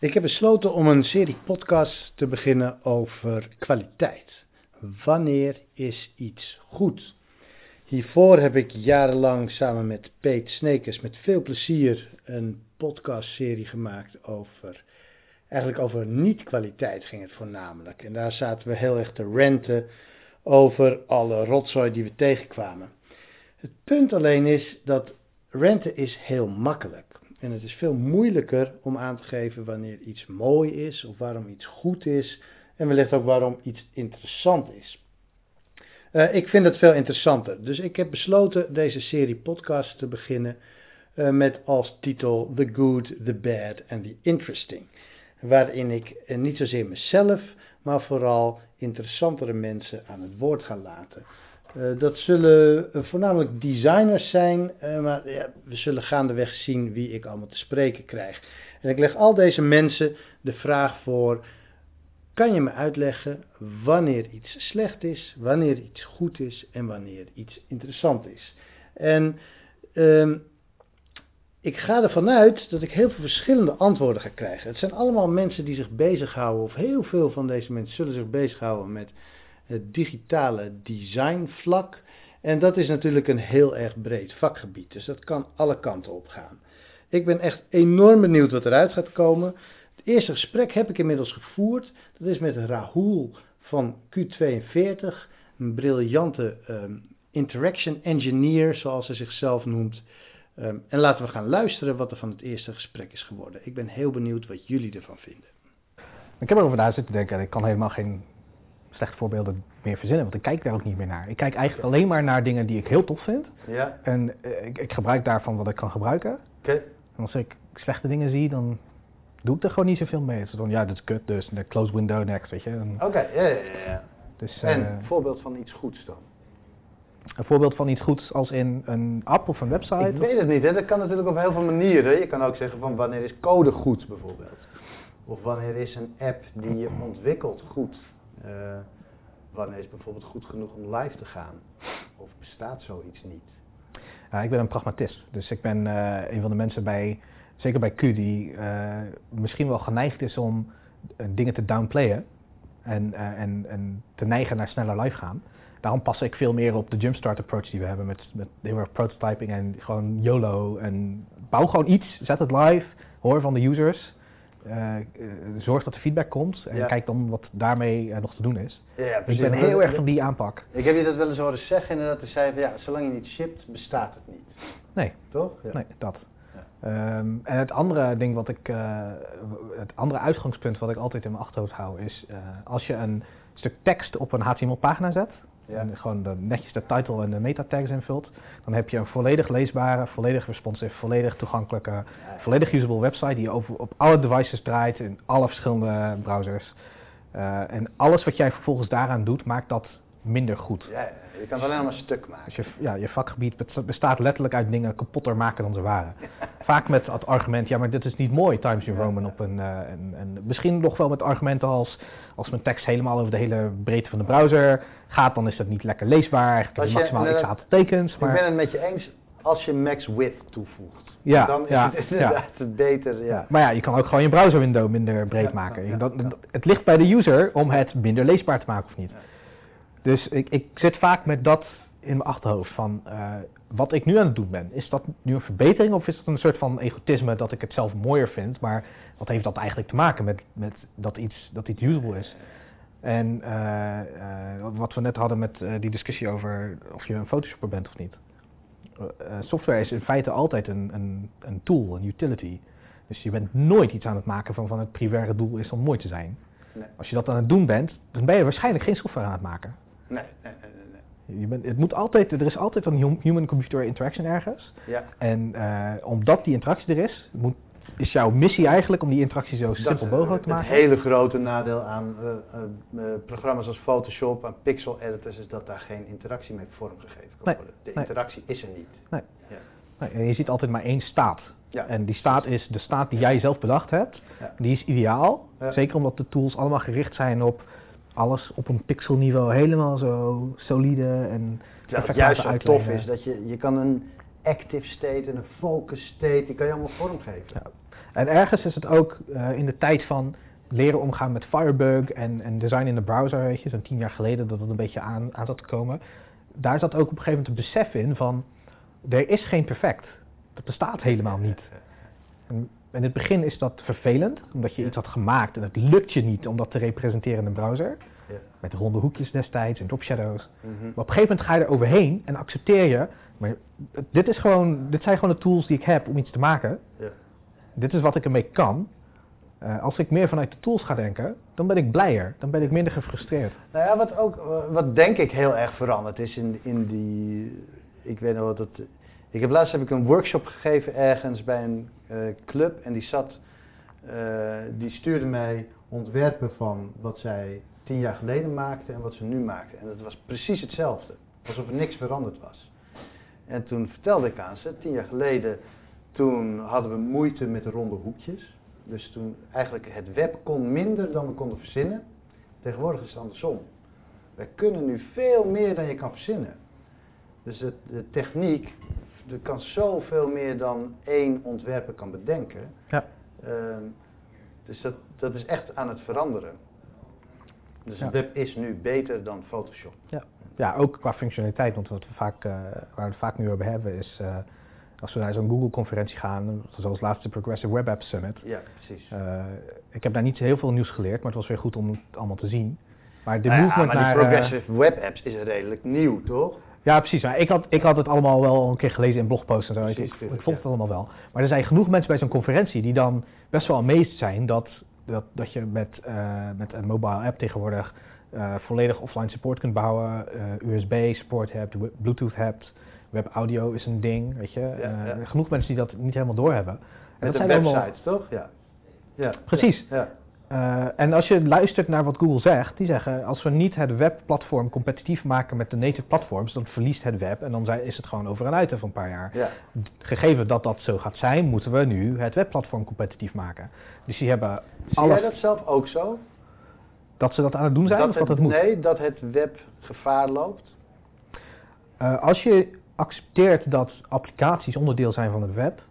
Ik heb besloten om een serie podcasts te beginnen over kwaliteit. Wanneer is iets goed? Hiervoor heb ik jarenlang samen met Peet Snekers met veel plezier een podcastserie gemaakt over, eigenlijk over niet-kwaliteit ging het voornamelijk. En daar zaten we heel erg te renten over alle rotzooi die we tegenkwamen. Het punt alleen is dat renten is heel makkelijk. En het is veel moeilijker om aan te geven wanneer iets mooi is of waarom iets goed is. En wellicht ook waarom iets interessant is. Uh, ik vind het veel interessanter. Dus ik heb besloten deze serie podcasts te beginnen uh, met als titel The Good, The Bad and The Interesting. Waarin ik uh, niet zozeer mezelf, maar vooral interessantere mensen aan het woord ga laten. Uh, dat zullen uh, voornamelijk designers zijn, uh, maar ja, we zullen gaandeweg zien wie ik allemaal te spreken krijg. En ik leg al deze mensen de vraag voor: kan je me uitleggen wanneer iets slecht is, wanneer iets goed is en wanneer iets interessant is? En ehm, ik ga ervan uit dat ik heel veel verschillende antwoorden ga krijgen. Het zijn allemaal mensen die zich bezighouden, of heel veel van deze mensen zullen zich bezighouden met het digitale designvlak. En dat is natuurlijk een heel erg breed vakgebied, dus dat kan alle kanten op gaan. Ik ben echt enorm benieuwd wat eruit gaat komen. Het eerste gesprek heb ik inmiddels gevoerd. Dat is met Rahul van Q42, een briljante um, interaction engineer, zoals hij zichzelf noemt. Um, en laten we gaan luisteren wat er van het eerste gesprek is geworden. Ik ben heel benieuwd wat jullie ervan vinden. Ik heb erover na zitten denken en ik kan helemaal geen slechte voorbeelden meer verzinnen, want ik kijk daar ook niet meer naar. Ik kijk eigenlijk alleen maar naar dingen die ik heel tof vind. Ja. En uh, ik, ik, gebruik daarvan wat ik kan gebruiken. Oké. Okay. En als ik slechte dingen zie, dan doe ik er gewoon niet zoveel mee. Dus dan, ja, dit is kut, dus de close window next, weet je. Oké, okay, ja, ja, ja. Dus, en uh, een voorbeeld van iets goeds dan? Een voorbeeld van iets goeds als in een app of een website? Ik weet het niet, hè. dat kan natuurlijk op heel veel manieren. Je kan ook zeggen van wanneer is code goed bijvoorbeeld. Of wanneer is een app die je ontwikkelt goed. Uh, wanneer is bijvoorbeeld goed genoeg om live te gaan? Of bestaat zoiets niet? Ik ben een pragmatist. Dus ik ben uh, een van de mensen bij, zeker bij Q, die uh, misschien wel geneigd is om dingen te downplayen. En, en, en te neigen naar sneller live gaan. Daarom pas ik veel meer op de jumpstart approach die we hebben met, met heel erg prototyping en gewoon YOLO. En bouw gewoon iets, zet het live, hoor van de users. Uh, uh, zorg dat er feedback komt en Ja. kijk dan wat daarmee uh, nog te doen is. Ja, ja, ik ben heel erg van die aanpak. Ik heb je dat wel eens horen zeggen inderdaad. Ze zei van ja, zolang je niet shipt, bestaat het niet. Nee. Toch? Ja. Nee, dat. Ehm, en het andere ding wat ik, eh, het andere uitgangspunt wat ik altijd in mijn achterhoofd hou is eh, als je een stuk tekst op een HTML-pagina zet, Ja. en gewoon de, netjes de title en de meta tags invult, dan heb je een volledig leesbare, volledig responsive, volledig toegankelijke, Ja, volledig usable website die over, op alle devices draait in alle verschillende browsers. Eh, en alles wat jij vervolgens daaraan doet, maakt dat minder goed. Ja, ja, je kan het alleen maar een stuk maken. Dus je, ja, je vakgebied besta- bestaat letterlijk uit dingen kapotter maken dan ze waren. Vaak met het argument, ja, maar dit is niet mooi, Times New Ja, Roman. ja. Op een, eh, en, en misschien nog wel met argumenten als, als mijn tekst helemaal over de hele breedte van de browser gaat, dan is dat niet lekker leesbaar. Ik heb je maximaal x aantal tekens. Ik Maar, ben het met je eens als je max width toevoegt. Ja, dan is ja, het inderdaad beter. Ja. maar ja, je kan ook gewoon je browserwindow minder breed Ja, maken. ja, Dat- ja. dat- het ligt bij de user om het minder leesbaar te maken of niet. Dus ik, ik zit vaak met dat in mijn achterhoofd van eh, wat ik nu aan het doen ben. Is dat nu een verbetering of is dat een soort van egotisme dat ik het zelf mooier vind? Maar wat heeft dat eigenlijk te maken met, met dat, iets, dat iets usable is? En eh, eh, wat we net hadden met die discussie over of je een photoshopper bent of niet. Software is in feite altijd een, een, een tool, een utility. Dus je bent nooit iets aan het maken van, van het primaire doel is om mooi te zijn. Nee. Als je dat aan het doen bent, dan ben je waarschijnlijk geen software aan het maken. Nee, nee, nee, nee, nee. Je bent, het moet altijd, er is altijd een hum- human-computer interaction ergens. Ja. En eh, omdat die interactie er is, moet, is jouw missie eigenlijk om die interactie zo simpel mogelijk te het maken. hele grote nadeel aan eh, eh, eh, programma's als Photoshop, aan pixel editors, is dat daar geen interactie mee vormgegeven kan Nee, worden. De nee. interactie is er niet. Nee, en je ziet altijd maar één staat. Ja. En die staat is de staat die jij zelf bedacht hebt. Ja. Die is ideaal. Ja. Zeker omdat de tools allemaal gericht zijn op alles op een pixelniveau helemaal zo solide en Terwijl het perfect juist zo tof is dat je, je kan een active state en een focus state, die kan je allemaal vormgeven. Ja. En ergens is het ook eh, in de tijd van leren omgaan met Firebug en, en design in de browser, weet je, zo'n tien jaar geleden dat het een beetje aan, aan zat te komen. Daar zat ook op een gegeven moment het besef in van, er is geen perfect. Dat bestaat helemaal niet. En in het begin is dat vervelend, omdat je Ja. iets had gemaakt en het lukt je niet om dat te representeren in een browser. Ja. Met ronde hoekjes destijds en drop shadows. Mhm. Maar op een gegeven moment ga je er overheen en accepteer je, maar dit, is gewoon, dit zijn gewoon de tools die ik heb om iets te maken. Ja. Dit is wat ik ermee kan. Eh, als ik meer vanuit de tools ga denken, dan ben ik blijer. Dan ben ik minder gefrustreerd. Nou ja, wat ook, wat denk ik heel erg veranderd is in, in die, ik weet nog wat het, ik heb laatst heb ik een workshop gegeven ergens bij een eh, club en die zat, eh, die stuurde mij ontwerpen van wat zij tien jaar geleden maakten en wat ze nu maakten. En dat was precies hetzelfde, alsof er niks veranderd was. En toen vertelde ik aan ze, tien jaar geleden, toen hadden we moeite met de ronde hoekjes. Dus toen eigenlijk het web kon minder dan we konden verzinnen. Tegenwoordig is het andersom. Wij kunnen nu veel meer dan je kan verzinnen. Dus de techniek, er kan zoveel meer dan één ontwerper kan bedenken. Ja. Ehm, dus dat, dat is echt aan het veranderen. Dus het Ja. web is nu beter dan Photoshop. Ja, ook qua functionaliteit, want wat we vaak, eh, waar we het vaak nu over hebben is, eh, als we naar zo'n Google-conferentie gaan, zoals laatst de Progressive Web App Summit. Ja, precies. Eh, ik heb daar niet heel veel nieuws geleerd, maar het was weer goed om het allemaal te zien. Maar de Nou ja, movement maar naar... die progressive web apps is redelijk nieuw, toch? Ja, precies. Maar ik, had, ik had het allemaal wel een keer gelezen in blogposts en zo. Ik- Precies, ik, ik, tuurlijk, volg ja. het allemaal wel. Maar er zijn genoeg mensen bij zo'n conferentie die dan best wel amazed zijn dat, dat, dat je met, eh, met een mobile app tegenwoordig eh, volledig offline support kunt bouwen, eh, USB support hebt, Bluetooth hebt, web audio is een ding, weet je. Ja. Genoeg mensen die dat niet helemaal doorhebben. En Met dat zijn allemaal- website, toch? Ja. ja. Precies. Eh, en als je luistert naar wat Google zegt, die zeggen als we niet het webplatform competitief maken met de native platforms, dan verliest het web en dan zijn- is het gewoon over en uit over een paar jaar. ja. Gegeven dat dat zo gaat zijn, moeten we nu het webplatform competitief maken. Dus die hebben Zie alle, jij dat zelf ook zo? dat ze dat aan het doen zijn dat of dat het, het moet. Nee, dat het web gevaar loopt? Eh, als je accepteert dat applicaties onderdeel zijn van het web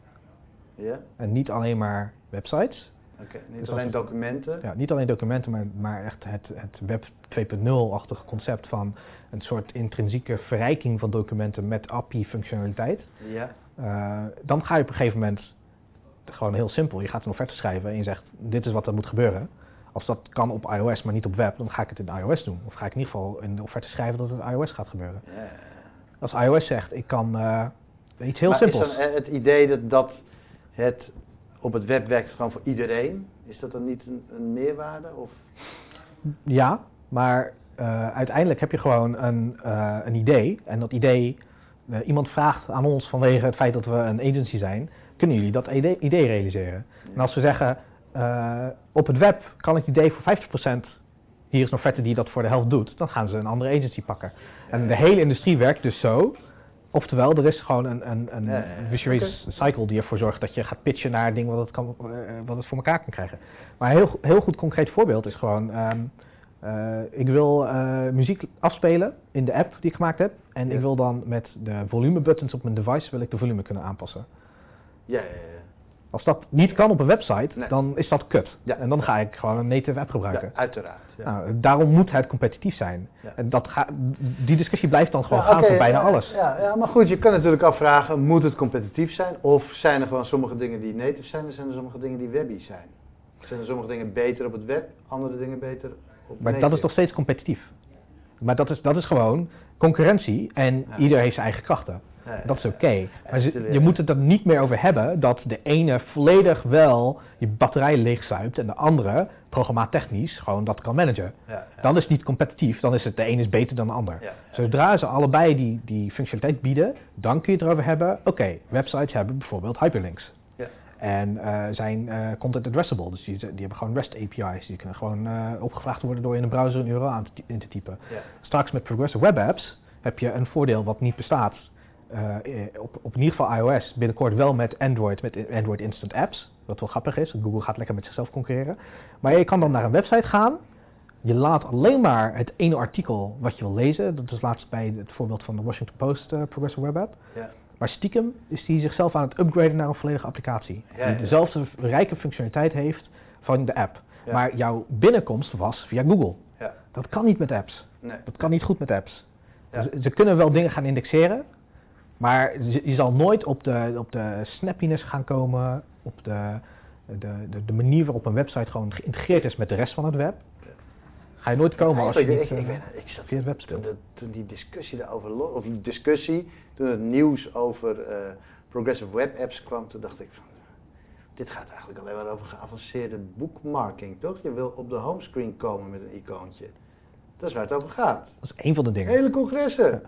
Ja? en niet alleen maar websites, Oké, niet Dus alleen documenten. ja, niet alleen documenten, maar, maar echt het, het web 2.0-achtige concept van een soort intrinsieke verrijking van documenten met API-functionaliteit. Ja. Eh, dan ga je op een gegeven moment gewoon heel simpel. Je gaat een offerte schrijven en je zegt: Dit is wat er moet gebeuren. Als dat kan op iOS, maar niet op web, dan ga ik het in iOS doen. Of ga ik in ieder geval in de offerte schrijven dat het in iOS gaat gebeuren. Ja. Als iOS zegt: Ik kan eh, iets heel maar simpels. is dan eh, het idee dat, dat het op het web werkt gewoon voor iedereen, is dat dan niet een, een meerwaarde? Of? Ja, maar eh, uiteindelijk heb je gewoon een, eh, een idee. En dat idee, eh, iemand vraagt aan ons vanwege het feit dat we een agency zijn, kunnen jullie dat idee, idee realiseren? En als we zeggen, op het web kan het idee voor 50%, hier is een offerte die dat voor de helft doet, dan gaan ze een andere agency pakken. En de hele industrie werkt dus zo. Oftewel, er is gewoon een, een, een Ja, vicious cycle die ervoor zorgt dat je gaat pitchen naar een ding wat het, kan, eh, wat het voor elkaar kan krijgen. Maar een heel, heel goed concreet voorbeeld is gewoon, ehm, eh, ik wil eh, muziek afspelen in de app die ik gemaakt heb. En ik wil dan met de volume buttons op mijn device wil ik de volume kunnen aanpassen. Ja, ja, ja. Als dat niet kan op een website, Nee. dan is dat kut. Ja. En dan ga ik gewoon een native app gebruiken. Ja, uiteraard. Ja. Nou, daarom moet het competitief zijn. En dat ga, die discussie blijft dan gewoon gaan voor bijna alles. Ja, ja, maar goed, je kan natuurlijk afvragen, moet het competitief zijn? Of zijn er gewoon sommige dingen die native zijn en zijn er sommige dingen die webby zijn? Zijn er sommige dingen beter op het web, andere dingen beter op Maar dat is nog steeds competitief. Maar dat is, dat is gewoon concurrentie en ieder heeft zijn eigen krachten. Ja, Dat is oké. Maar ze- je moet het er niet meer over hebben dat de ene volledig wel je batterij leegzuipt en de andere programmaattechnisch gewoon dat kan managen. Dan is het niet competitief, dan is het de ene is beter dan de ander. Zodra ze allebei die, die functionaliteit bieden, dan kun je het erover hebben. Oké, websites hebben bijvoorbeeld hyperlinks. En eh, zijn eh, content addressable, dus die, die hebben gewoon REST API's. Die kunnen gewoon eh, opgevraagd worden door in een browser een URL aan te, in te typen. Straks met Progressive Web Apps heb je een voordeel wat niet bestaat. Eh, eh, op, op in ieder geval iOS, binnenkort wel met Android, met Android Instant Apps. Wat wel grappig is, Google gaat lekker met zichzelf concurreren. Maar je kan dan naar een website gaan. Je laat alleen maar het ene artikel wat je wil lezen. Dat is laatst bij het voorbeeld van de Washington Post eh, Progressive Web App. Ja. Maar stiekem is die zichzelf aan het upgraden naar een volledige applicatie. Ja, die ja. dezelfde rijke functionaliteit heeft van de app. Maar jouw binnenkomst was via Google. Ja. Dat kan niet met apps. Nee. Dat kan niet goed met apps. Ze kunnen wel dingen gaan indexeren, maar je, zal nooit op de, op de snappiness gaan komen, op de, de, de, de manier waarop een website gewoon geïntegreerd is met de rest van het web. Ga je nooit komen als je niet ik, ik, eh, weet, ik zat via het web speelt. toen die discussie daarover, of die discussie, toen het nieuws over eh, progressive web apps kwam, toen dacht ik van, dit gaat eigenlijk alleen maar over geavanceerde bookmarking, toch? Je wil op de homescreen komen met een icoontje. Dat is waar het over gaat. Dat is één van de dingen. Hele congressen. Ja.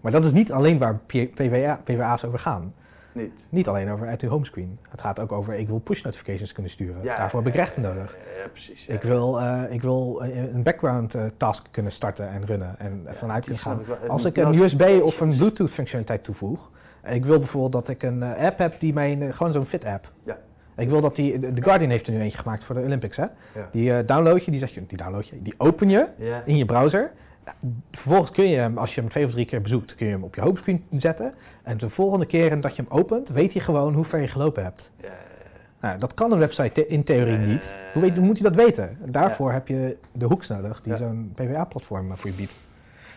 Maar dat is niet alleen waar PWA, PWA's over gaan. Niet. Niet alleen over uit de homescreen. Het gaat ook over ik wil push notifications kunnen sturen. Daarvoor heb ik rechten nodig. Ja, ja, precies. Ik ja. wil, eh, ik wil eh, een background eh, task kunnen starten en runnen en Ja, vanuit kunnen gaan. ik. Als ik een USB of een. Bluetooth functionaliteit toevoeg. Ik wil bijvoorbeeld dat ik een app heb die mij, eh, gewoon zo'n fit app. Ja. Ik wil dat die, de The Guardian heeft er nu eentje gemaakt voor de Olympics hè. Ja. Die download je, die zeg je, die download je, die open je Ja. in je browser. Vervolgens kun je hem, als je hem twee of drie keer bezoekt, kun je hem op je homescreen zetten. En de volgende keer dat je hem opent, weet hij gewoon hoe ver je gelopen hebt. Nou, dat kan een website te- in theorie niet. Hoe, weet, hoe moet hij dat weten? En daarvoor Ja. heb je de hooks nodig die Ja. zo'n PWA-platform voor je biedt.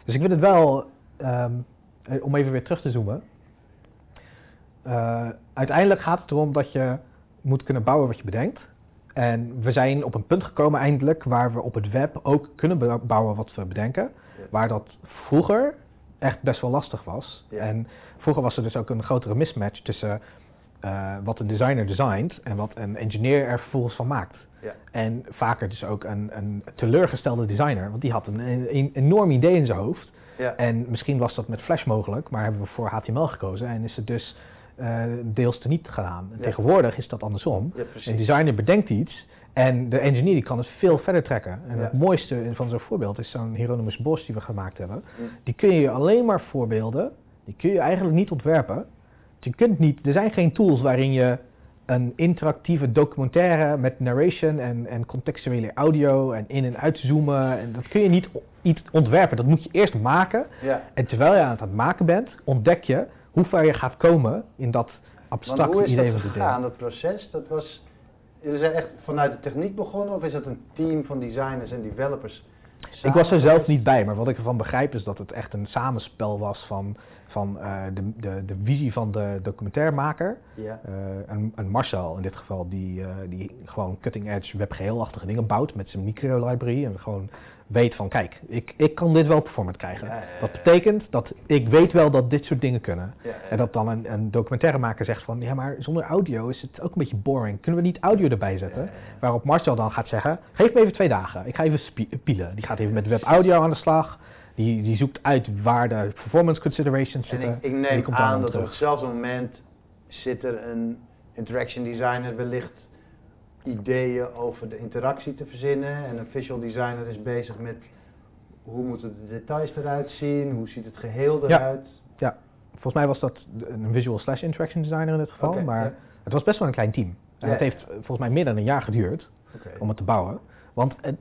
Dus ik vind het wel, ehm, eh, om even weer terug te zoomen. Eh, uiteindelijk gaat het erom dat je moet kunnen bouwen wat je bedenkt. En we zijn op een punt gekomen eindelijk waar we op het web ook kunnen bouwen wat we bedenken. Ja. Waar dat vroeger echt best wel lastig was. Ja. En vroeger was er dus ook een grotere mismatch tussen eh, wat een designer designt en wat een engineer er vervolgens van maakt. Ja. En vaker dus ook een, een teleurgestelde designer, want die had een, een, een enorm idee in zijn hoofd. Ja. En misschien was dat met Flash mogelijk, maar hebben we voor HTML gekozen en is het dus eh, deels teniet gedaan. Ja. Tegenwoordig is dat andersom. Ja. Een designer bedenkt iets en de engineer die kan het veel verder trekken. En Ja. het mooiste van zo'n voorbeeld is zo'n Hieronymus Bos die we gemaakt hebben. Die kun je alleen maar voorbeelden, die kun je eigenlijk niet ontwerpen. Je kunt niet, er zijn geen tools waarin je een interactieve documentaire met narration en, en contextuele audio en in- en uitzoomen. En dat kun je niet iets ontwerpen, dat moet je eerst maken. En terwijl je aan het maken bent, ontdek je hoe ver je gaat komen in dat abstracte hoe is idee dat gegaan, idee. dat proces? Dat was, jullie zijn echt vanuit de techniek begonnen of is dat een team van designers en developers? Ik was er zelf niet bij, maar wat ik ervan begrijp is dat het echt een samenspel was van, van eh, de, de, de visie van de documentairmaker. Ja. eh, en, en Marcel in dit geval, die, eh, die gewoon cutting-edge WebGL-achtige dingen bouwt met zijn micro-library. En gewoon weet van, kijk, ik, ik kan dit wel performant krijgen. Ja, ja, Dat betekent dat ik weet wel dat dit soort dingen kunnen. En dat dan een, een documentairemaker zegt van, ja, maar zonder audio is het ook een beetje boring. Kunnen we niet audio erbij zetten? Waarop Marcel dan gaat zeggen, geef me even twee dagen. Ik ga even pielen. Die gaat even met web audio aan de slag. Die, die zoekt uit waar de performance considerations En zitten. ik, ik en neem aan dat op hetzelfde moment zit er een interaction designer wellicht ideeën over de interactie te verzinnen. En een visual designer is bezig met hoe moeten de details eruit zien, hoe ziet het geheel Ja. eruit. Volgens mij was dat een visual slash interaction designer in dit geval. Maar ja. het was best wel een klein team. En Ja, het ja. heeft eh, volgens mij meer dan een jaar geduurd om het te bouwen. Want het-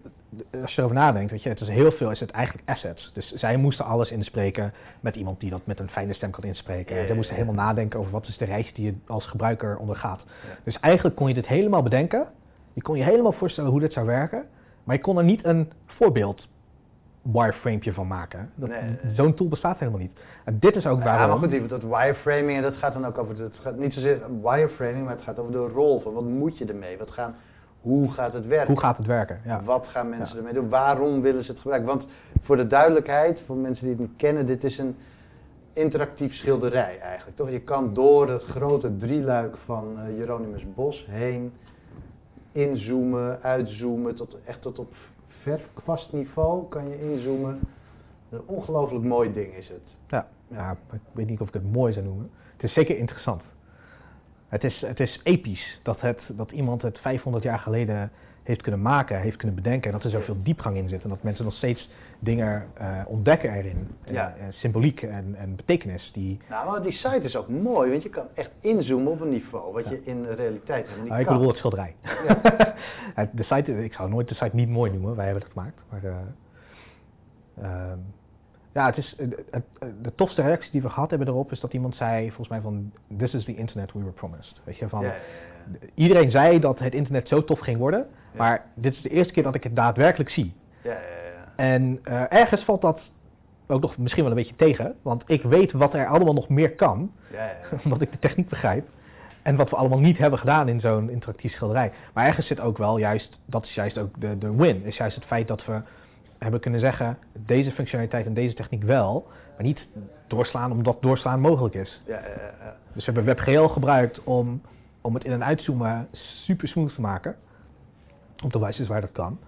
als je erover nadenkt, weet je, het is heel veel is het eigenlijk assets. Dus zij moesten alles inspreken met iemand die dat met een fijne stem kan inspreken. Ja, en zij moesten ja, ja. helemaal nadenken over wat is de reis die je als gebruiker ondergaat. Ja. Dus eigenlijk kon je dit helemaal bedenken. Je kon je helemaal voorstellen hoe dit zou werken. Maar je kon er niet een voorbeeld wireframepje van maken. Nee. Zo'n tool bestaat helemaal niet. En dit is ook Ja, waarom... maar goed, dat wireframing, en dat gaat dan ook over, de- het gaat niet zozeer wireframing, maar het gaat over de rol van wat moet je ermee? Wat gaan, hoe gaat het werken? Hoe gaat het werken? Ja. Wat gaan mensen ermee doen? Waarom willen ze het gebruiken? Want voor de duidelijkheid, voor mensen die het niet kennen, dit is een interactief schilderij eigenlijk. Toch? Je kan door het grote drieluik van eh Hieronymus Bos heen inzoomen, uitzoomen, tot, echt tot op verfkwastniveau kan je inzoomen. Een ongelooflijk mooi ding is het. Ja, ja, ik weet niet of ik het mooi zou noemen. Het is zeker interessant. Het is, het is episch dat, het, dat iemand het 500 jaar geleden heeft kunnen maken, heeft kunnen bedenken. En dat er zoveel diepgang in zit. En dat mensen nog steeds dingen eh, ontdekken erin. En, Ja. eh, symboliek en, en betekenis. Die, Nou, maar die site is ook mooi, want je kan echt inzoomen op een niveau wat Ja. je in de realiteit helemaal niet Ah, ik kan. bedoel het schilderij. Ja. De site, ik zou nooit de site niet mooi noemen. Wij hebben het gemaakt. Maar, eh, ehm, Ja, het is, het- het- de tofste reactie die we gehad hebben erop is dat iemand zei, volgens mij van, this is the internet we were promised. Weet je, van, Ja, ja, ja. iedereen zei dat het internet zo tof ging worden, maar dit is de eerste keer dat ik het daadwerkelijk zie. Ja, ja, ja. En eh, ergens valt dat ook nog misschien wel een beetje tegen, want ik weet wat er allemaal nog meer kan, Ja, ja, ja. omdat ik de techniek begrijp. En wat we allemaal niet hebben gedaan in zo'n interactief schilderij. Maar ergens zit ook wel juist, dat is juist ook de, de win, is juist het feit dat we hebben kunnen zeggen, deze functionaliteit en deze techniek wel, maar niet doorslaan omdat doorslaan mogelijk is. Ja, ja. Dus we hebben WebGL gebruikt om, om het in- en uitzoomen super smooth te maken. Op de wijze waar dat kan.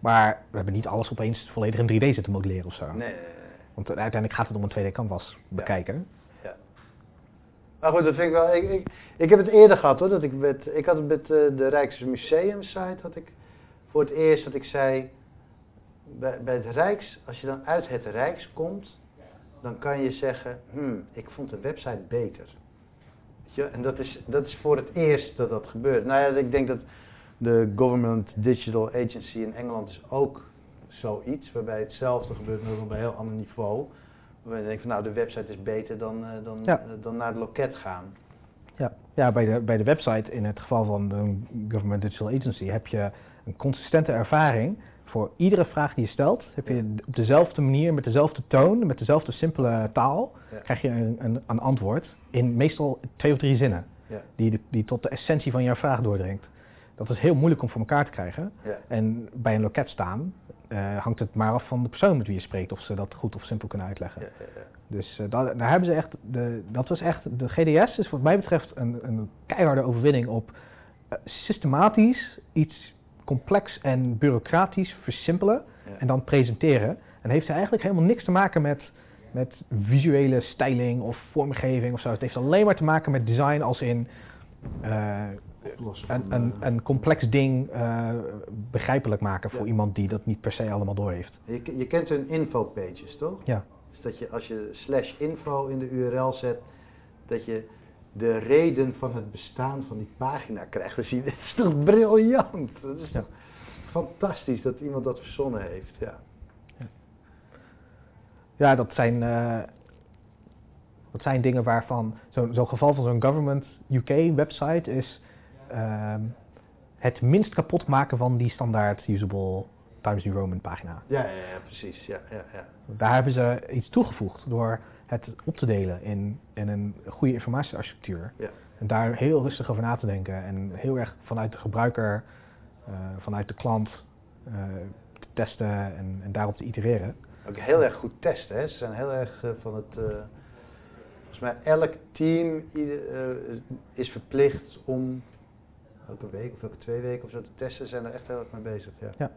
Maar we hebben niet alles opeens volledig in 3D zitten modelleren of zo. Nee. Want uiteindelijk gaat het om een 2D canvas bekijken. Maar goed, dat vind ik wel. Ik, ik, ik heb het eerder gehad hoor. Dat ik, met, ik had het met eh, de Rijksmuseum site. Had ik voor het eerst dat ik zei. Bij, bij het Rijks, als je dan uit het Rijks komt. Dan kan je zeggen. Hmm, ik vond de website beter. Je? En dat is, dat is voor het eerst dat dat gebeurt. Nou ja, ik denk dat de Government Digital Agency in Engeland is ook zoiets. Waarbij hetzelfde gebeurt, maar op een heel ander niveau. Waarbij je denkt van nou, de website is beter dan, eh, dan, Ja. eh, dan naar het loket gaan. Ja, ja bij, de, bij de website in het geval van de Government Digital Agency heb je een consistente ervaring. Voor iedere vraag die je stelt, heb je op dezelfde manier, met dezelfde toon, met dezelfde simpele taal, Ja. krijg je een, een, een antwoord in meestal twee of drie zinnen. Ja. Die, de- die tot de essentie van jouw vraag doordringt. Dat is heel moeilijk om voor elkaar te krijgen. Ja. En bij een loket staan eh, hangt het maar af van de persoon met wie je spreekt of ze dat goed of simpel kunnen uitleggen. Dus eh, daar, daar hebben ze echt, de, dat was echt, de GDS is wat mij betreft een, een keiharde overwinning op eh, systematisch iets complex en bureaucratisch versimpelen Ja. en dan presenteren. En heeft eigenlijk helemaal niks te maken met, met visuele styling of vormgeving of zo. Het heeft alleen maar te maken met design als in Oplossen een, eh, een complex ding eh, begrijpelijk maken voor Ja. iemand die dat niet per se allemaal door heeft. je, je kent hun infopages, toch? Ja. Dus dat je als je slash info in de URL zet, dat je de reden van het bestaan van die pagina krijgt te zien. Dat is toch briljant? Dat is Ja. toch fantastisch dat iemand dat verzonnen heeft. Ja. Ja, dat zijn, eh, dat zijn dingen waarvan zo'n zo'n geval van zo'n government UK website is ehm, het minst kapot maken van die standaard usable Times New Roman pagina. Ja, ja, ja, precies. Ja, ja, ja. Daar hebben ze iets toegevoegd door het op te delen in, in een goede informatiearchitectuur. Ja. En daar heel rustig over na te denken en heel erg vanuit de gebruiker, eh, vanuit de klant eh, te testen en, en daarop te itereren. Ook heel erg goed testen. Hè? Ze zijn heel erg eh, van het. volgens mij elk team ieder, is verplicht om elke week of elke twee weken of zo te testen. Ze zijn er echt heel erg mee bezig. Ja. Ja,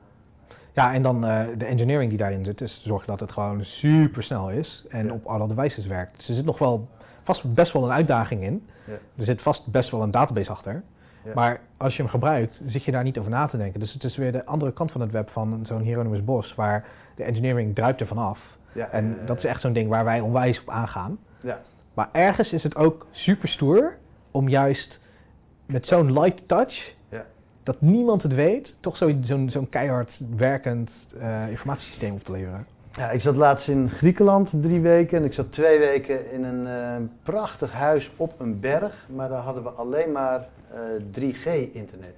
en dan eh, de engineering die daarin zit, is zorgen dat het gewoon super snel is en Ja. op alle devices werkt. Dus er zit nog wel vast best wel een uitdaging in. Ja. Er zit vast best wel een database achter. Ja. Maar als je hem gebruikt, zit je daar niet over na te denken. Dus het is weer de andere kant van het web van zo'n Hieronymus Bos, waar de engineering druipt ervan af. Ja, En dat is echt zo'n ding waar wij onwijs op aangaan. Ja. Maar ergens is het ook super stoer om juist met zo'n light touch, Ja. Dat niemand het weet, toch zo- zo'n zo'n keihard werkend eh, informatiesysteem op te leveren. Ja, ik zat laatst in Griekenland drie weken en ik zat twee weken in een eh, prachtig huis op een berg, maar daar hadden we alleen maar eh, 3G-internet.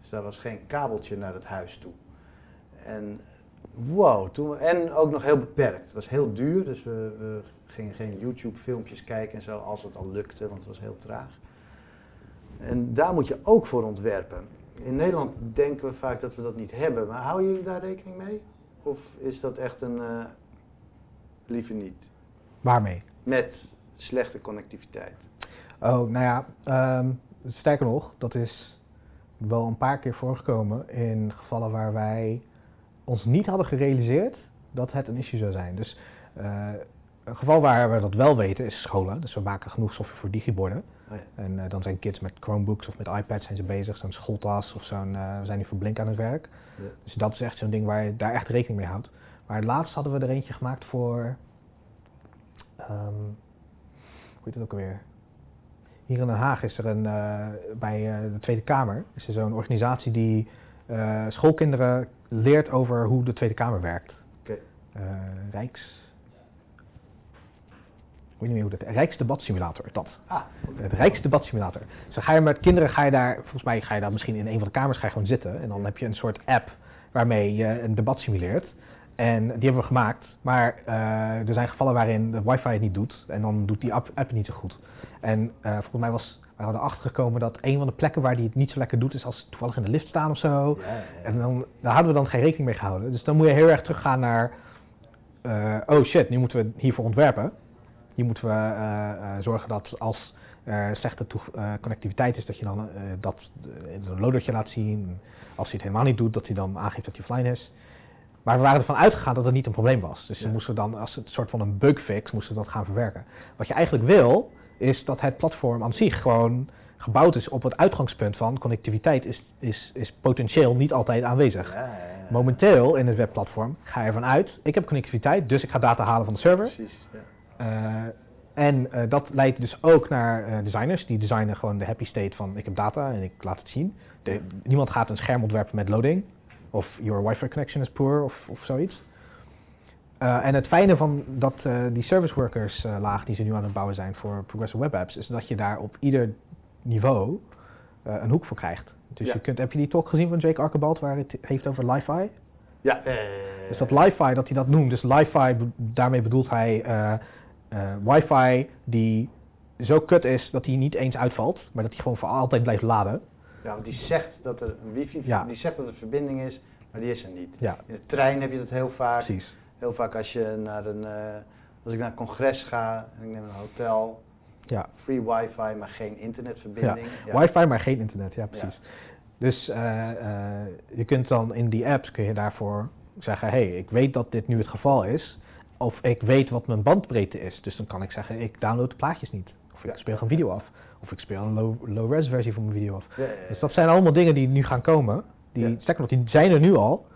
Dus daar was geen kabeltje naar het huis toe. En wow, toen en ook nog heel beperkt. Het was heel duur, dus we, we gingen geen YouTube-filmpjes kijken en zo, als het al lukte, want het was heel traag. En daar moet je ook voor ontwerpen. In Nederland denken we vaak dat we dat niet hebben, maar houden jullie daar rekening mee? Of is dat echt een eh, liever niet? Waarmee? Met slechte connectiviteit. Oh, nou ja, ehm, sterker nog, dat is wel een paar keer voorgekomen in gevallen waar wij ons niet hadden gerealiseerd dat het een issue zou zijn. Dus eh, een geval waar we dat wel weten is scholen. Dus we maken genoeg software voor digiborden. Oh ja. En eh, dan zijn kids met Chromebooks of met iPads zijn ze bezig, zo'n schooltas of zo'n, eh, we zijn nu voor Blink aan het werk. Ja. Dus dat is echt zo'n ding waar je daar echt rekening mee houdt. Maar laatst hadden we er eentje gemaakt voor, ehm, hoe heet het ook alweer? Hier in Den Haag is er een, eh, bij eh, de Tweede Kamer, is er zo'n organisatie die eh, schoolkinderen leert over hoe de Tweede Kamer werkt. Eh, Rijks, ik weet niet meer hoe dat Rijksdebatsimulator, dat. Ah, Het Rijksdebatsimulator. Dus dan ga je met kinderen, ga je daar, volgens mij ga je daar misschien in een van de kamers ga je gewoon zitten. En dan heb je een soort app waarmee je een debat simuleert. En die hebben we gemaakt. Maar eh, er zijn gevallen waarin de wifi het niet doet. En dan doet die app, app niet zo goed. En eh, volgens mij was, we hadden erachter gekomen dat een van de plekken waar die het niet zo lekker doet, is als ze toevallig in de lift staan of zo. ja, ja. En dan, daar hadden we dan geen rekening mee gehouden. Dus dan moet je heel erg teruggaan naar... eh, oh shit, nu moeten we hiervoor ontwerpen. Hier moeten we eh, eh, zorgen dat als er slechte eh, connectiviteit is, dat je dan dat zo'n loadertje laat zien. Als hij het helemaal niet doet, dat hij dan aangeeft dat hij offline is. Maar we waren ervan uitgegaan dat het niet een probleem was. Dus Ja. we moesten dan, als het soort van een bugfix, moesten we dat gaan verwerken. Wat je eigenlijk wil, is dat het platform aan zich gewoon gebouwd is op het uitgangspunt van connectiviteit is, is, is potentieel niet altijd aanwezig. Ja, ja, ja. Momenteel in het webplatform ga je ervan uit, ik heb connectiviteit, dus ik ga data halen van de server. Precies, en eh, dat leidt dus ook naar eh, designers. Die designen gewoon de happy state van ik heb data en ik laat het zien. De- niemand gaat een scherm ontwerpen met loading. Of your wifi connection is poor of, of zoiets. Eh, en het fijne van dat, eh, die service workers eh, laag die ze nu aan het bouwen zijn voor progressive web apps, is dat je daar op ieder niveau eh, een hoek voor krijgt. Dus Ja. je kunt, heb je die talk gezien van Jake Archibald waar het heeft over li-fi? Ja, eh, Dus dat li-fi, dat hij dat noemt. Dus li-fi, daarmee bedoelt hij eh, eh, wifi die zo kut is dat hij niet eens uitvalt, maar dat hij gewoon voor altijd blijft laden. Ja, want die zegt dat er een wifi, Ja. die zegt dat er verbinding is, maar die is er niet. Ja, In de trein heb je dat heel vaak. precies. Heel vaak als je naar een, eh, als ik naar een congres ga en ik neem een hotel, Ja. free wifi, maar geen internetverbinding. Ja. Wifi, maar geen internet. Ja, precies. Dus eh, eh, je kunt dan in die apps kun je daarvoor zeggen: hey, ik weet dat dit nu het geval is. Of ik weet wat mijn bandbreedte is. Dus dan kan ik zeggen: ik download de plaatjes niet. Of ik Ja. speel geen video af. Of ik speel een low- low-res versie van mijn video af. Ja, ja, ja. Dus dat zijn allemaal dingen die nu gaan komen. Die. Sterker nog, die zijn er nu al.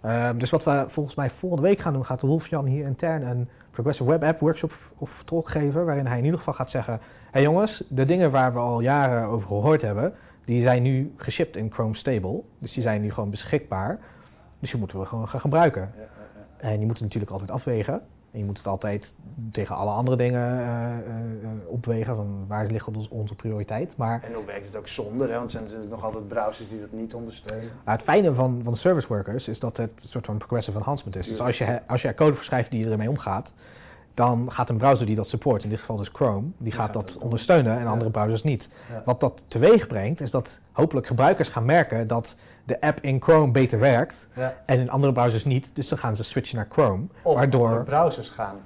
Ehm, dus wat we volgens mij volgende week gaan doen, gaat Wolf-Jan hier intern een Progressive Web App workshop of talk geven. Waarin hij in ieder geval gaat zeggen: Hé hey jongens, de dingen waar we al jaren over gehoord hebben, die zijn nu geshipped in Chrome Stable. Dus die zijn nu gewoon beschikbaar. Dus die moeten we gewoon gaan gebruiken. En je moet het natuurlijk altijd afwegen. En je moet het altijd tegen alle andere dingen eh, eh, eh, opwegen. Van waar ligt ons- onze prioriteit. Maar En hoe werkt het ook zonder, hè? want er zijn natuurlijk nog altijd browsers die dat niet ondersteunen. Maar het fijne van, van service workers is dat het een soort van progressive enhancement is. Dus als je, als je er code voor schrijft die ermee omgaat, dan gaat een browser die dat support, in dit geval dus Chrome, die gaat gaat dat dat ondersteunen en Ja. andere browsers niet. Ja. Wat dat teweeg brengt, is dat hopelijk gebruikers gaan merken dat de app in Chrome beter werkt Ja. en in andere browsers niet. Dus dan gaan ze switchen naar Chrome, Of Waardoor- browsers gaan.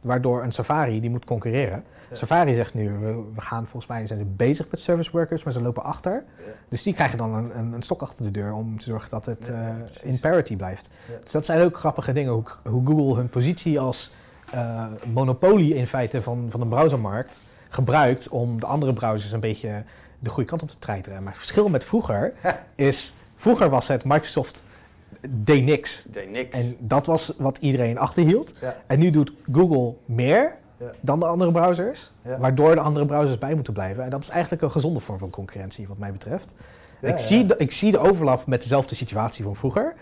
waardoor een Safari die moet concurreren. Ja. Safari zegt nu, we, we gaan volgens mij zijn ze bezig met service workers, maar ze lopen achter. Ja. Dus die krijgen dan een, een, een stok achter de deur om te zorgen dat het Ja, eh, in parity blijft. Ja. Dus dat zijn ook grappige dingen, hoe, hoe Google hun positie als eh, monopolie in feite van, van de browsermarkt gebruikt om de andere browsers een beetje de goede kant op te treiteren. Maar het verschil met vroeger is, vroeger was het Microsoft deed niks. deed niks. En dat was wat iedereen achterhield. ja. En nu doet Google meer Ja. dan de andere browsers, Ja. waardoor de andere browsers bij moeten blijven. En dat is eigenlijk een gezonde vorm van concurrentie, wat mij betreft. Ik. Zie de, ik zie de overlap met dezelfde situatie van vroeger,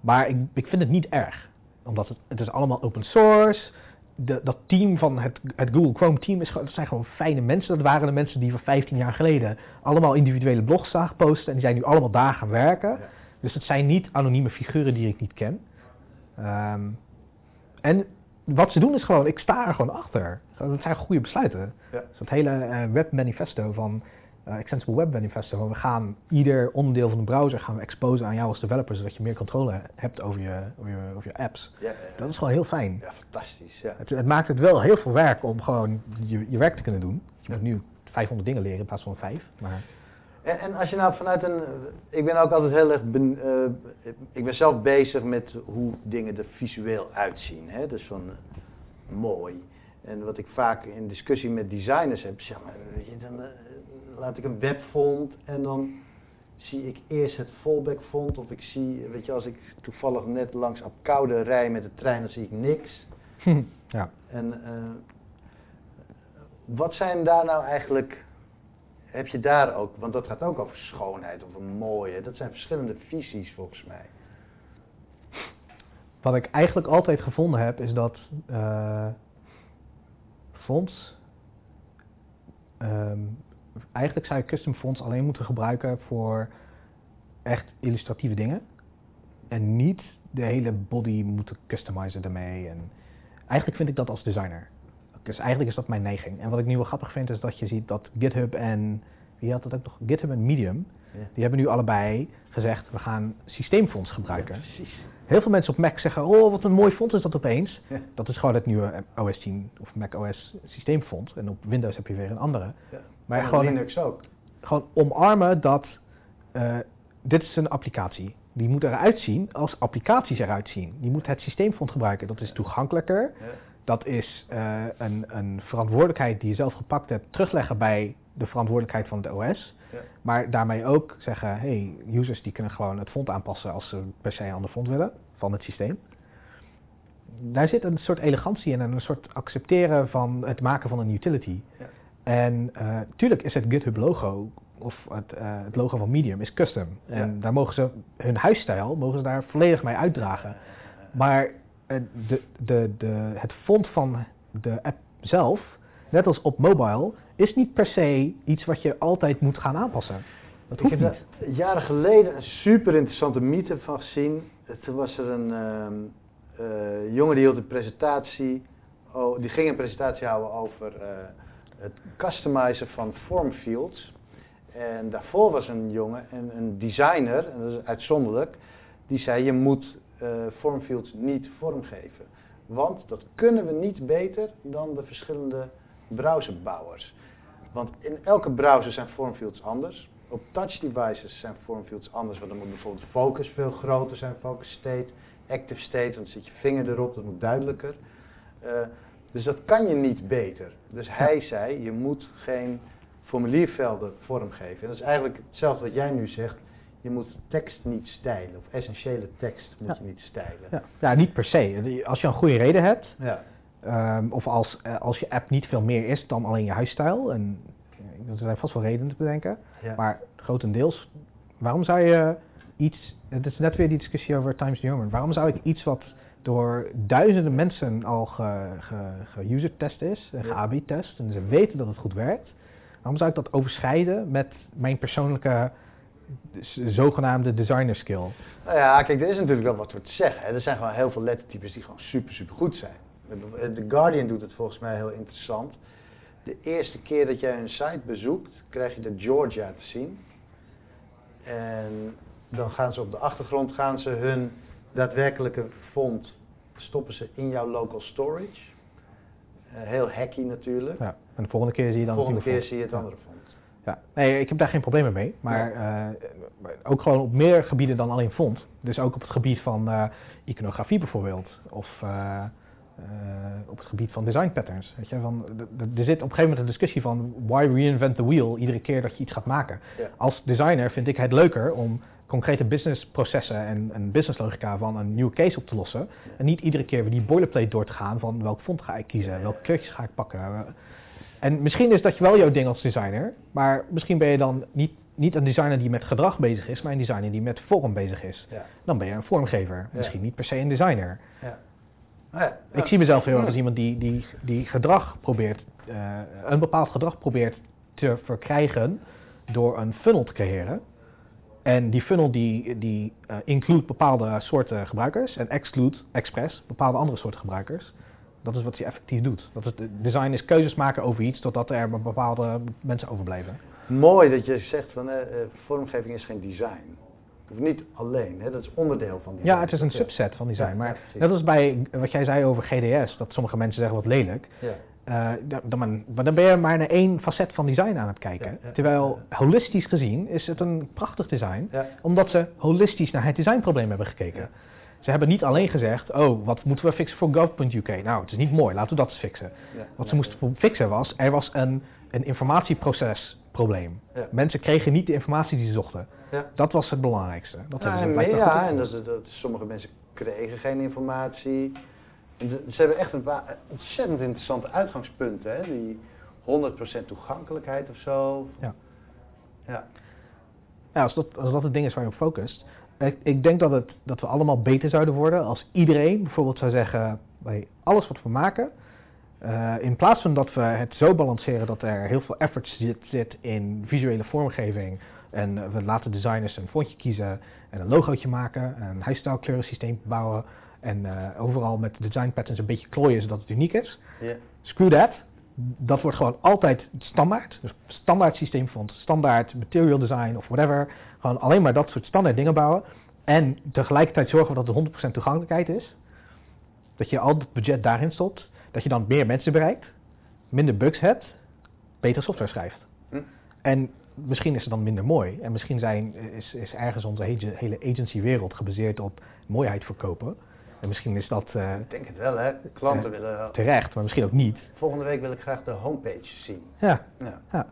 maar ik, ik vind het niet erg. Omdat het, het is allemaal open source. De, dat team van het, het Google Chrome team is, gewoon- dat zijn gewoon fijne mensen. Dat waren de mensen die van 15 jaar geleden allemaal individuele blogs zagen posten. En die zijn nu allemaal daar gaan werken. Ja. Dus het zijn niet anonieme figuren die ik niet ken. Ehm, en wat ze doen is gewoon, ik sta er gewoon achter. Dat zijn goede besluiten. Ja. Dus dat hele eh, webmanifesto van eh, Extensible Web Manifesto, we gaan ieder onderdeel van de browser gaan we exposen aan jou als developer, zodat je meer controle hebt over je, over je, over je apps. Ja, ja. Dat is gewoon heel fijn. ja, fantastisch. Het, het maakt het wel heel veel werk om gewoon je, je werk te kunnen doen. Je moet nu 500 dingen leren in plaats van 5. Maar En, en als je nou vanuit een. Ik ben ook altijd heel erg. Ben, eh, ik ben zelf bezig met hoe dingen er visueel uitzien. Hè? Dus van eh, mooi. En wat ik vaak in discussie met designers heb, zeg maar, weet je, dan eh, laat ik een webfont en dan zie ik eerst het fallback font. Of ik zie, weet je, als ik toevallig net langs op koude rij met de trein, dan zie ik niks. ja. En eh, wat zijn daar nou eigenlijk. Heb je daar ook, want dat gaat ook over schoonheid of een mooie. Dat zijn verschillende visies volgens mij. Wat ik eigenlijk altijd gevonden heb, is dat eh, fonts. Ehm, eigenlijk zou je custom fonts alleen moeten gebruiken voor echt illustratieve dingen. En niet de hele body moeten customizen ermee. En eigenlijk vind ik dat als designer. Dus eigenlijk is dat mijn neiging. En wat ik nu wel grappig vind is dat je ziet dat GitHub en wie had dat ook nog? GitHub en Medium. Ja. Die hebben nu allebei gezegd we gaan systeemfonts gebruiken. Ja, precies. Heel veel mensen op Mac zeggen, oh wat een mooi font is dat opeens. Ja. Dat is gewoon het nieuwe OS 10 of Mac OS systeemfont. En op Windows heb je weer een andere. Maar En gewoon, Linux ook. gewoon omarmen dat eh, dit is een applicatie. Die moet eruit zien als applicaties eruit zien. Die moet het systeemfont gebruiken. Dat is toegankelijker. Dat is eh, een, een verantwoordelijkheid die je zelf gepakt hebt, terugleggen bij de verantwoordelijkheid van het OS. Ja. Maar daarmee ook zeggen, hey, users die kunnen gewoon het font aanpassen als ze per se een ander font willen van het systeem. Daar zit een soort elegantie in en een soort accepteren van het maken van een utility. Ja. En eh tuurlijk is het GitHub logo of het, eh, het logo van Medium is custom. En Ja. daar mogen ze hun huisstijl mogen ze daar volledig mee uitdragen. Maar de, de, de, het font van de app zelf, net als op mobile, is niet per se iets wat je altijd moet gaan aanpassen. Dat Ik heb niet. daar jaren geleden een super interessante meetup van gezien. Eh, Toen was er een ehm, eh, jongen die hield een presentatie. Oh, die ging een presentatie houden over eh, het customizen van formfields. En daarvoor was een jongen, een, een designer, en dat is uitzonderlijk, die zei je moet eh formfields niet vormgeven. Want dat kunnen we niet beter dan de verschillende browserbouwers. Want in elke browser zijn formfields anders. Op touch devices zijn formfields anders, want dan moet bijvoorbeeld focus veel groter zijn, focus state, active state, want dan zit je vinger erop, dat moet duidelijker. Eh, dus dat kan je niet beter. Dus hij zei, je moet geen formuliervelden vormgeven. En dat is eigenlijk hetzelfde wat jij nu zegt. Je moet tekst niet stijlen, of essentiële tekst moet je niet stijlen. Ja. ja, niet per se. Als je een goede reden hebt, Ja. ehm, of als, eh, als je app niet veel meer is dan alleen je huisstijl, en eh, er zijn vast wel redenen te bedenken, maar grotendeels, waarom zou je iets, het is net weer die discussie over Times New Roman, waarom zou ik iets wat door duizenden mensen al ge, ge, test is, en ge-AB-test, en ze weten dat het goed werkt, waarom zou ik dat overschrijden met mijn persoonlijke z- zogenaamde designer skill? Nou ja, kijk, er is natuurlijk wel wat voor te zeggen. Hè. Er zijn gewoon heel veel lettertypes die gewoon super, super goed zijn. The Guardian doet het volgens mij heel interessant. De eerste keer dat jij een site bezoekt, krijg je de Georgia te zien. En dan gaan ze op de achtergrond gaan ze hun daadwerkelijke font stoppen ze in jouw local storage. Eh, heel hacky natuurlijk. Ja. En de volgende keer zie je de dan volgende het nieuwe keer zie je het andere font. Ja, nee, ik heb daar geen problemen mee. Maar eh, ook gewoon op meer gebieden dan alleen font. Dus ook op het gebied van eh, iconografie bijvoorbeeld. Of eh, op het gebied van design patterns. Weet je, van, er zit op een gegeven moment een discussie van why reinvent the wheel iedere keer dat je iets gaat maken. Ja. Als designer vind ik het leuker om concrete businessprocessen en een businesslogica van een nieuwe case op te lossen. En niet iedere keer weer die boilerplate door te gaan van welk font ga ik kiezen, welke kleurtjes ga ik pakken. En misschien is dat wel jouw ding als designer, maar misschien ben je dan niet, niet een designer die met gedrag bezig is, maar een designer die met vorm bezig is. Ja. Dan ben je een vormgever, misschien niet per se een designer. Ja, Ik zie mezelf heel erg als iemand die, die, die gedrag probeert, eh, een bepaald gedrag probeert te verkrijgen door een funnel te creëren. En die funnel die, die eh, include bepaalde soorten gebruikers en exclude, expres, bepaalde andere soorten gebruikers. Dat is wat hij effectief doet. Dat is, design is keuzes maken over iets totdat er bepaalde mensen overblijven. Mooi dat je zegt van eh, eh, vormgeving is geen design. Of niet alleen, hè? dat is onderdeel van design. Ja, het is een subset van design. Ja, Maar ja, net als bij wat jij zei over GDS, dat sommige mensen zeggen wat lelijk. Ja. Eh, dan, dan, maar dan ben je maar naar één facet van design aan het kijken. Terwijl holistisch gezien is het een prachtig design, omdat ze holistisch naar het designprobleem hebben gekeken. Ze hebben niet alleen gezegd, oh, wat moeten we fixen voor gov.uk? Nou, het is niet mooi, laten we dat eens fixen. Ja. Wat ze moesten fixen was, er was een, een informatieprocesprobleem. Ja. Mensen kregen niet de informatie die ze zochten. Ja. Dat was het belangrijkste. Dat Ja, hebben ze en, blijkbaar meer- goed ja, en dat, dat, sommige mensen kregen geen informatie. En Ze hebben echt een paar ontzettend interessante uitgangspunten. Hè? Die 100% toegankelijkheid of zo. Ja. Ja. Ja, als dat, als dat het ding is waar je op focust. Ik, ik denk dat, het, dat we allemaal beter zouden worden als iedereen bijvoorbeeld zou zeggen: bij alles wat we maken, Eh, in plaats van dat we het zo balanceren dat er heel veel effort zit, zit in visuele vormgeving en we laten designers een fontje kiezen en een logootje maken, een huisstijl kleurensysteem bouwen en eh, overal met design patterns een beetje klooien zodat het uniek is. Screw that. Dat wordt gewoon altijd standaard. Dus standaard systeemfont, standaard material design of whatever. Gewoon alleen maar dat soort standaard dingen bouwen. En tegelijkertijd zorgen we dat er 100% toegankelijkheid is. Dat je al het budget daarin stopt. Dat je dan meer mensen bereikt. Minder bugs hebt. Betere software schrijft. Hm. En misschien is het dan minder mooi. En misschien zijn, is, is ergens onze hele- hele agency-wereld gebaseerd op mooiheid verkopen. En misschien is dat eh, Ik denk het wel, hè. Klanten Ja. willen... terecht, maar misschien ook niet. Volgende week wil ik graag de homepage zien. Ja, Ja.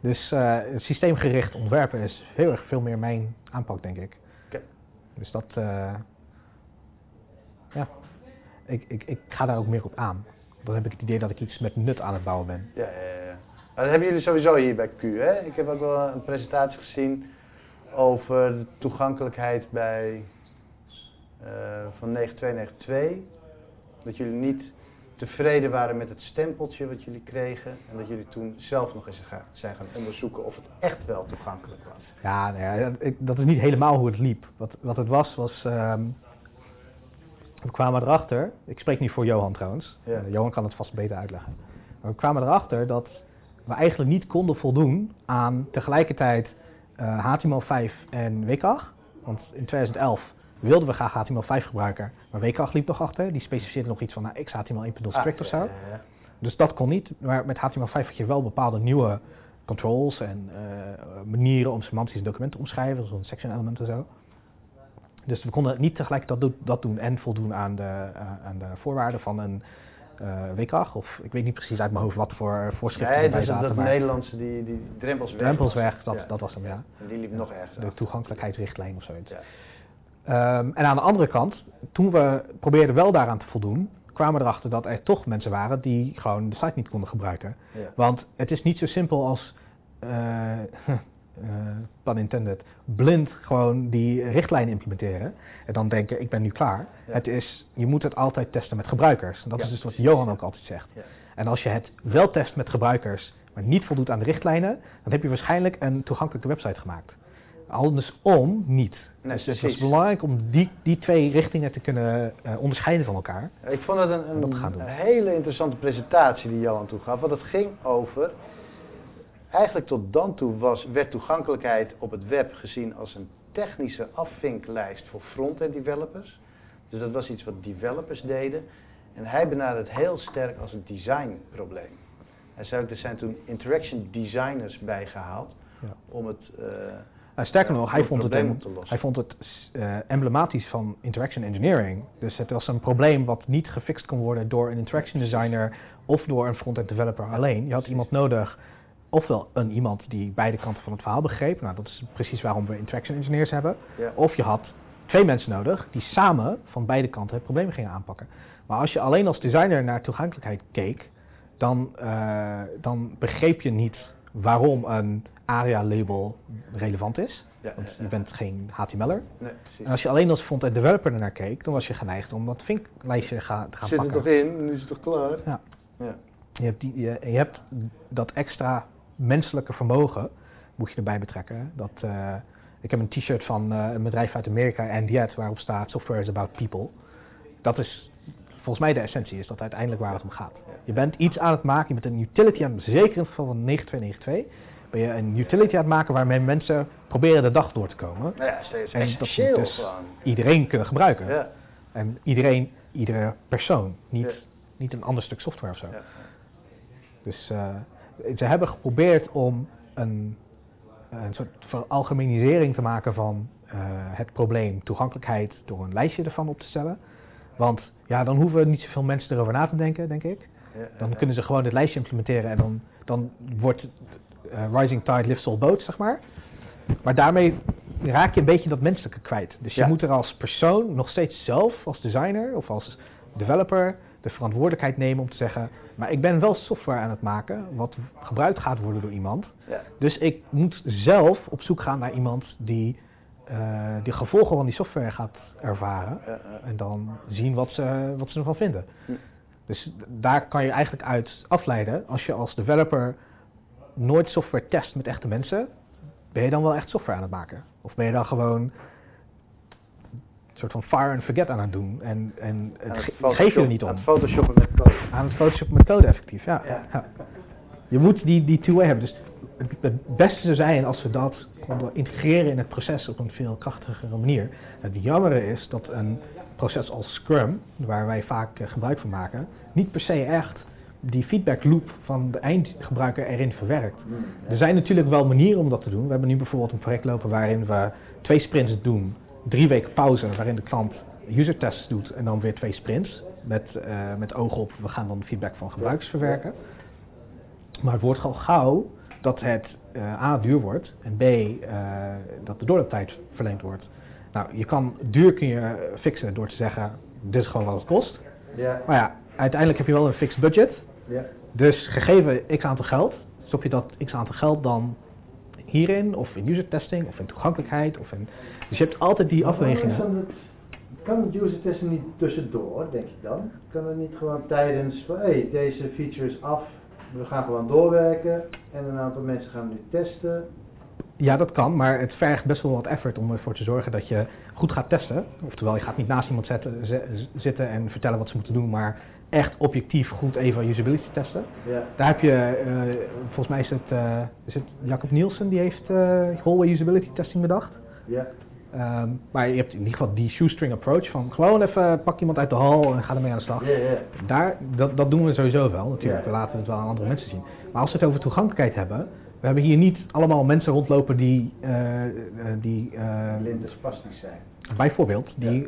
dus eh, systeemgericht ontwerpen is heel erg veel meer mijn aanpak, denk ik. Oké. Dus dat, eh, ja, ik, ik, ik ga daar ook meer op aan. Dan heb ik het idee dat ik iets met nut aan het bouwen ben. Ja, ja, ja. Maar dat hebben jullie sowieso hier bij Q, hè? Ik heb ook wel een presentatie gezien over de toegankelijkheid bij eh, van 9292. Dat jullie niet tevreden waren met het stempeltje wat jullie kregen. En dat jullie toen zelf nog eens ga- zijn gaan onderzoeken of het echt wel toegankelijk was. Ja, nou ja dat, ik- dat is niet helemaal hoe het liep. Wat, wat het was, was. ehm, we kwamen erachter. Ik spreek niet voor Johan trouwens. Ja. Eh, Johan kan het vast beter uitleggen. Maar we kwamen erachter dat we eigenlijk niet konden voldoen aan tegelijkertijd eh, HTML5 en WCAG. Want in 2011 wilden we graag HTML5 gebruiken, maar WCAG liep nog achter. Die specificeerde nog iets van nou, XHTML 1.0 strict of zo. Ah, ja. Dus dat kon niet. Maar met HTML5 had je wel bepaalde nieuwe controls en eh, manieren om semantische documenten te omschrijven, zo'n section element en zo. Dus we konden niet tegelijk dat, do- dat doen en voldoen aan de, eh, aan de voorwaarden van een WCAG. Of ik weet niet precies uit mijn hoofd wat voor voorschriften Nee, erbij dus zaten. dat maar Nederlandse, die, die drempels weg. drempels weg, dat, Ja. dat was hem, ja. En die liep nog ergens De toegankelijkheidsrichtlijn of zoiets. Ja. Ehm, en aan de andere kant, toen we probeerden wel daaraan te voldoen, kwamen we erachter dat er toch mensen waren die gewoon de site niet konden gebruiken. Ja. Want het is niet zo simpel als, eh, pun intended, blind gewoon die richtlijn implementeren en dan denken ik ben nu klaar. Ja. Het is, je moet het altijd testen met gebruikers. En dat Ja, is dus wat precies. Johan ook altijd zegt. En als je het wel test met gebruikers, maar niet voldoet aan de richtlijnen, dan heb je waarschijnlijk een toegankelijke website gemaakt. Andersom niet. Nee, dus het was precies. belangrijk om die, die twee richtingen te kunnen eh, onderscheiden van elkaar. Ik vond het een, dat een, doen. hele interessante presentatie die Johan toe gaf. Want het ging over. Eigenlijk tot dan toe was, werd toegankelijkheid op het web gezien als een technische afvinklijst voor front-end developers. Dus dat was iets wat developers deden. En hij benaderde het heel sterk als een designprobleem. Hij zei ook, er zijn toen interaction designers bijgehaald Ja. om het. eh, sterker Ja, nog, hij vond, het een- hij vond het eh, emblematisch van interaction engineering. Dus het was een probleem wat niet gefixt kon worden door een interaction designer of door een front-end developer alleen. Je had iemand nodig, ofwel een iemand die beide kanten van het verhaal begreep. Nou, dat is precies waarom we interaction engineers hebben. ja. Of je had twee mensen nodig die samen van beide kanten het probleem gingen aanpakken. Maar als je alleen als designer naar toegankelijkheid keek, dan, eh, dan begreep je niet waarom een ARIA-label relevant is. Ja, Want ja, je bent geen HTML'er. Nee. En als je alleen als front-end developer ernaar keek, dan was je geneigd om dat vinklijstje te gaan Zit er pakken. toch in? Nu is het toch klaar? Ja. ja. Je hebt, die, je, je hebt dat extra menselijke vermogen, moet je erbij betrekken. Dat, eh, ik heb een t-shirt van eh, een bedrijf uit Amerika, Andiet, waarop staat Software is about people. Dat is volgens mij de essentie, is dat uiteindelijk waar het om gaat. Je bent iets aan het maken, je bent een utility aan het zeker in het geval van 9292, ben je een utility aan het maken waarmee mensen proberen de dag door te komen. Nou ja, steeds En dat moet dus gewoon. iedereen kunnen gebruiken. Ja. En iedereen, iedere persoon, niet, Ja. niet een ander stuk software of zo. Ja. Dus eh, ze hebben geprobeerd om een, een soort veralgemenisering te maken van eh, het probleem toegankelijkheid door een lijstje ervan op te stellen. Want ja, dan hoeven niet zoveel mensen erover na te denken, denk ik. Dan kunnen ze gewoon het lijstje implementeren en dan, dan wordt Rising Tide lifts all boats, zeg maar. Maar daarmee raak je een beetje dat menselijke kwijt. Dus je Ja. moet er als persoon nog steeds zelf, als designer of als developer, de verantwoordelijkheid nemen om te zeggen, maar ik ben wel software aan het maken wat gebruikt gaat worden door iemand. Ja. Dus ik moet zelf op zoek gaan naar iemand die eh de gevolgen van die software gaat ervaren. Ja, ja. En dan zien wat ze, wat ze ervan vinden. Hm. Dus daar kan je eigenlijk uit afleiden, als je als developer nooit software test met echte mensen, ben je dan wel echt software aan het maken? Of ben je dan gewoon een soort van fire and forget aan het doen en, en het, ge geef je er niet om? Aan het photoshoppen met code. Aan het photoshoppen met code effectief, ja. Ja. ja. Je moet die, die two-way hebben. Dus het, het beste zou zijn als we dat konden integreren in het proces op een veel krachtigere manier. Het jammere is dat een proces als Scrum, waar wij vaak eh, gebruik van maken, niet per se echt die feedback loop van de eindgebruiker erin verwerkt. Er zijn natuurlijk wel manieren om dat te doen. We hebben nu bijvoorbeeld een project lopen waarin we twee sprints doen, drie weken pauze, waarin de klant user tests doet en dan weer twee sprints. Met, eh, met oog op, we gaan dan feedback van gebruikers verwerken. Maar het wordt al gauw dat het eh, A duur wordt en B eh, dat de doorlooptijd verlengd wordt. Nou, je kan duur kun je fixen door te zeggen, dit is gewoon wat het kost. Ja, Maar ja, uiteindelijk heb je wel een fixed budget. Ja. Dus gegeven x aantal geld, stop je dat x aantal geld dan hierin, of in user testing, of in toegankelijkheid, of in... Dus je hebt altijd die afwegingen. Maar dan het- Kan user testen niet tussendoor, denk je dan? Kan het niet gewoon tijdens van, hé, deze feature is af, we gaan gewoon doorwerken en een aantal mensen gaan nu testen. Ja, dat kan, maar het vergt best wel wat effort om ervoor te zorgen dat je goed gaat testen. Oftewel, je gaat niet naast iemand zetten, zitten en vertellen wat ze moeten doen, maar echt objectief goed even usability testen. Ja, Daar heb je, eh, volgens mij is het, eh, is het Jacob Nielsen die heeft eh Hallway usability testing bedacht. ja, Ehm, maar je hebt in ieder geval die shoestring approach van gewoon even pak iemand uit de hal en ga ermee aan de slag. ja, ja. Daar, dat, dat doen we sowieso wel natuurlijk. We laten het wel aan andere mensen zien. Maar als we het over toegankelijkheid hebben, we hebben hier niet allemaal mensen rondlopen die, eh, die spastisch zijn. bijvoorbeeld die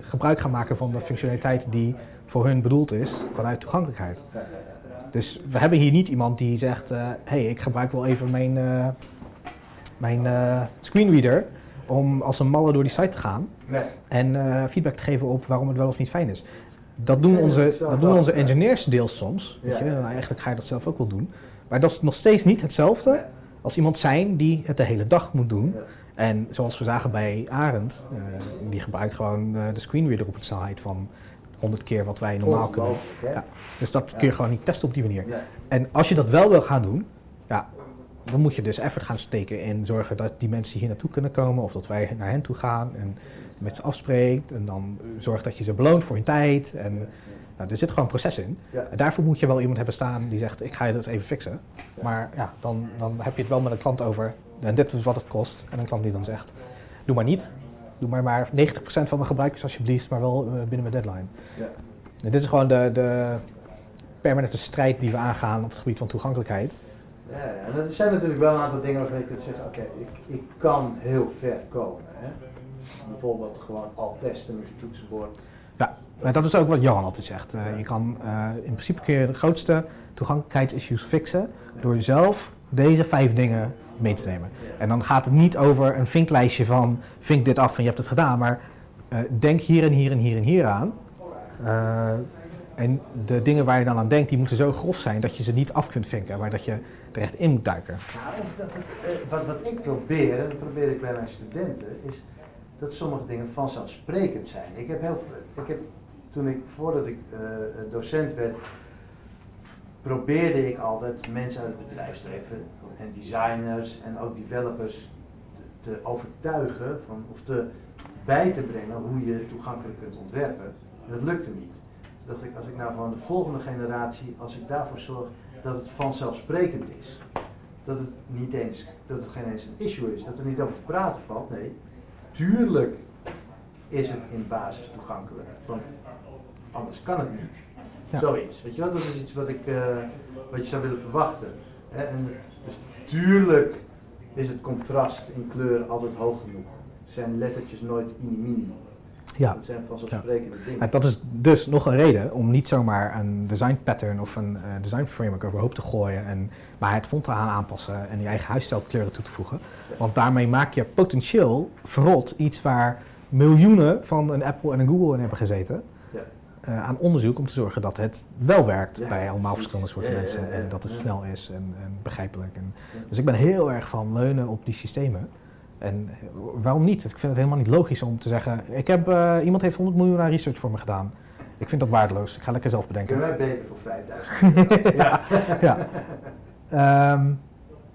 gebruik gaan maken van de functionaliteit die voor hun bedoeld is vanuit toegankelijkheid. Dus we hebben hier niet iemand die zegt, hé, hey, ik gebruik wel even mijn, eh, mijn eh, screenreader om als een malle door die site te gaan Nee. en eh, feedback te geven op waarom het wel of niet fijn is. Dat doen onze, dat doen onze engineers deels soms. Weet je? En eigenlijk ga je dat zelf ook wel doen. Maar dat is nog steeds niet hetzelfde als iemand zijn die het de hele dag moet doen. En zoals we zagen bij Arend, eh, die gebruikt gewoon eh, de screenreader op een snelheid van 100 keer wat wij normaal kunnen. Ja. Dus dat kun je gewoon niet testen op die manier. En als je dat wel wil gaan doen, ja, dan moet je dus effort gaan steken in zorgen dat die mensen hier naartoe kunnen komen of dat wij naar hen toe gaan en met ze afspreekt en dan zorg dat je ze beloont voor hun tijd. En nou, er zit gewoon een proces in. Ja. En daarvoor moet je wel iemand hebben staan die zegt ik ga je dat even fixen. Ja. Maar ja, dan, dan heb je het wel met een klant over en dit is wat het kost. En een klant die dan zegt doe maar niet. Doe maar maar 90% van de gebruikers alsjeblieft, maar wel eh, binnen mijn deadline. Ja. En dit is gewoon de, de permanente strijd die we aangaan op het gebied van toegankelijkheid. Ja, ja, en er zijn natuurlijk wel een aantal dingen waarvan je kunt zeggen, oké, ik, ik kan heel ver komen. Hè? Bijvoorbeeld gewoon al testen met je toetsenbord. Maar dat is ook wat Johan altijd zegt. Eh, je kan, eh, in principe kun je de grootste toegankelijkheidsissues fixen door zelf deze vijf dingen mee te nemen. En dan gaat het niet over een vinklijstje van vink dit af en je hebt het gedaan, maar eh, denk hier en hier en hier en hier aan. Eh, en de dingen waar je dan aan denkt, die moeten zo grof zijn dat je ze niet af kunt vinken, maar dat je er echt in moet duiken. Nou, eh, wat, wat ik probeer, en dat probeer ik bij mijn studenten, is dat sommige dingen vanzelfsprekend zijn. Ik heb heel ik heb, toen ik, voordat ik docent werd, probeerde ik altijd mensen uit het bedrijfsleven en designers en ook developers te, overtuigen van, of te, bij te brengen hoe je toegankelijk kunt ontwerpen. Dat lukte niet. Dacht ik, als ik nou van de volgende generatie, als ik daarvoor zorg dat het vanzelfsprekend is, dat het niet eens, dat het geen eens een issue is, dat er niet over te praten valt. Nee, tuurlijk is het in basis toegankelijk, want anders kan het niet. Ja. Zoiets, weet je wel, dat is iets wat, ik, eh, wat je zou willen verwachten. Hè? En dus tuurlijk is het contrast in kleur altijd hoog genoeg. Zijn lettertjes nooit mini-mini. Ja. Dat zijn vanzelfsprekende dingen. Nou, dat is dus nog een reden om niet zomaar een design pattern of een eh, design framework overhoop te gooien en maar het font te gaan aanpassen en je eigen huisstijlkleuren toe te voegen. Want daarmee maak je potentieel verrot iets waar miljoenen van een Apple en een Google in hebben gezeten. Eh, aan onderzoek om te zorgen dat het wel werkt Ja, bij allemaal verschillende soorten Ja, mensen ja, en dat het snel is en, en begrijpelijk. En, dus ik ben heel erg van leunen op die systemen. En waarom niet? Ik vind het helemaal niet logisch om te zeggen, ik heb, eh, iemand heeft 100 miljoen aan research voor me gedaan. Ik vind dat waardeloos. Ik ga lekker zelf bedenken. Kunnen wij beter voor 5000 ja. ja. Ehm,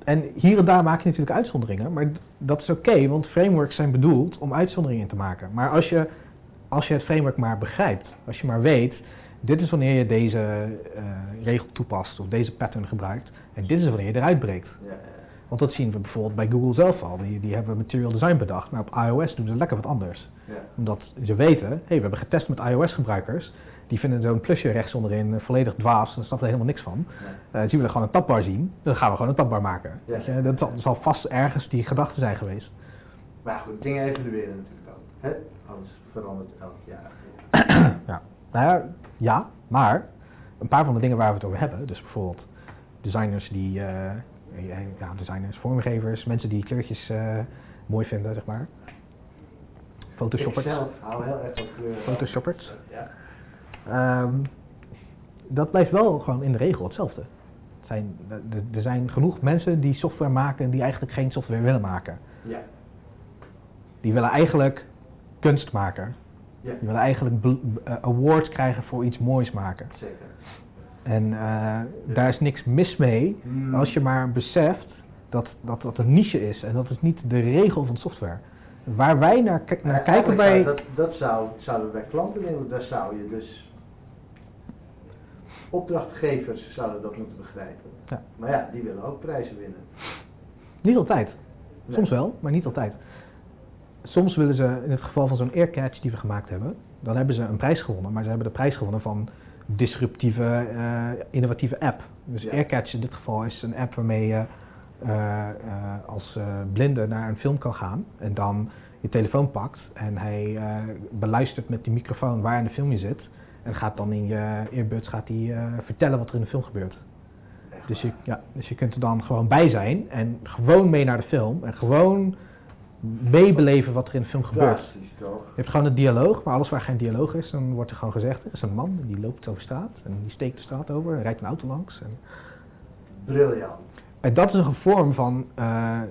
en hier en daar maak je natuurlijk uitzonderingen, maar dat is oké, want frameworks zijn bedoeld om uitzonderingen te maken. Maar als je, als je het framework maar begrijpt, als je maar weet, dit is wanneer je deze eh, regel toepast of deze pattern gebruikt, en dit is wanneer je eruit breekt. Ja, Want dat zien we bijvoorbeeld bij Google zelf al. Die, die hebben material design bedacht, maar op iOS doen ze lekker wat anders. ja. Omdat ze weten, hey, we hebben getest met iOS-gebruikers. Die vinden zo'n plusje rechts onderin eh, volledig dwaas. Daar snappen er helemaal niks van. Eh, zien we er gewoon een tabbar zien, dan gaan we gewoon een tabbar maken. Ja. Weet je, dat zal, zal vast ergens die gedachte zijn geweest. Maar goed, dingen evalueren natuurlijk. Hè? Alles verandert elk jaar. Ja. Nou ja, ja, maar een paar van de dingen waar we het over hebben, dus bijvoorbeeld designers die, eh, eh, ja, designers, vormgevers, mensen die kleurtjes eh, mooi vinden, zeg maar. Photoshoppers. Ik zelf hou heel erg van kleuren. Photoshoppers. Ja. Ehm, dat blijft wel gewoon in de regel hetzelfde. Het zijn, er- er zijn genoeg mensen die software maken die eigenlijk geen software willen maken. ja. Die willen eigenlijk kunst maken. Ja, Die willen eigenlijk eh, awards krijgen voor iets moois maken. zeker. En eh, daar is niks mis mee Hmm. als je maar beseft dat, dat dat een niche is. En dat is niet de regel van software. Waar wij naar, naar Ja, kijken bij... zou Dat, dat zou, zouden we bij klanten willen, daar zou je dus. Opdrachtgevers zouden dat moeten begrijpen. Ja. Maar ja, die willen ook prijzen winnen. Niet altijd. Nee. Soms wel, maar niet altijd. Soms willen ze, in het geval van zo'n Aircatch die we gemaakt hebben, dan hebben ze een prijs gewonnen. Maar ze hebben de prijs gewonnen van disruptieve, eh, innovatieve app. Dus Ja. Aircatch in dit geval is een app waarmee je eh, eh, als blinde naar een film kan gaan. En dan je telefoon pakt en hij beluistert met die microfoon waar in de film je zit. En gaat dan in je earbuds gaat hij, vertellen wat er in de film gebeurt. Echt Dus je, ja, dus je kunt er dan gewoon bij zijn en gewoon mee naar de film en gewoon meebeleven wat er in de film gebeurt. Toch? Je hebt gewoon een dialoog, maar alles waar geen dialoog is, dan wordt er gewoon gezegd, er is een man die loopt over straat en die steekt de straat over en rijdt een auto langs. En, Briljant. en dat is een vorm van, eh,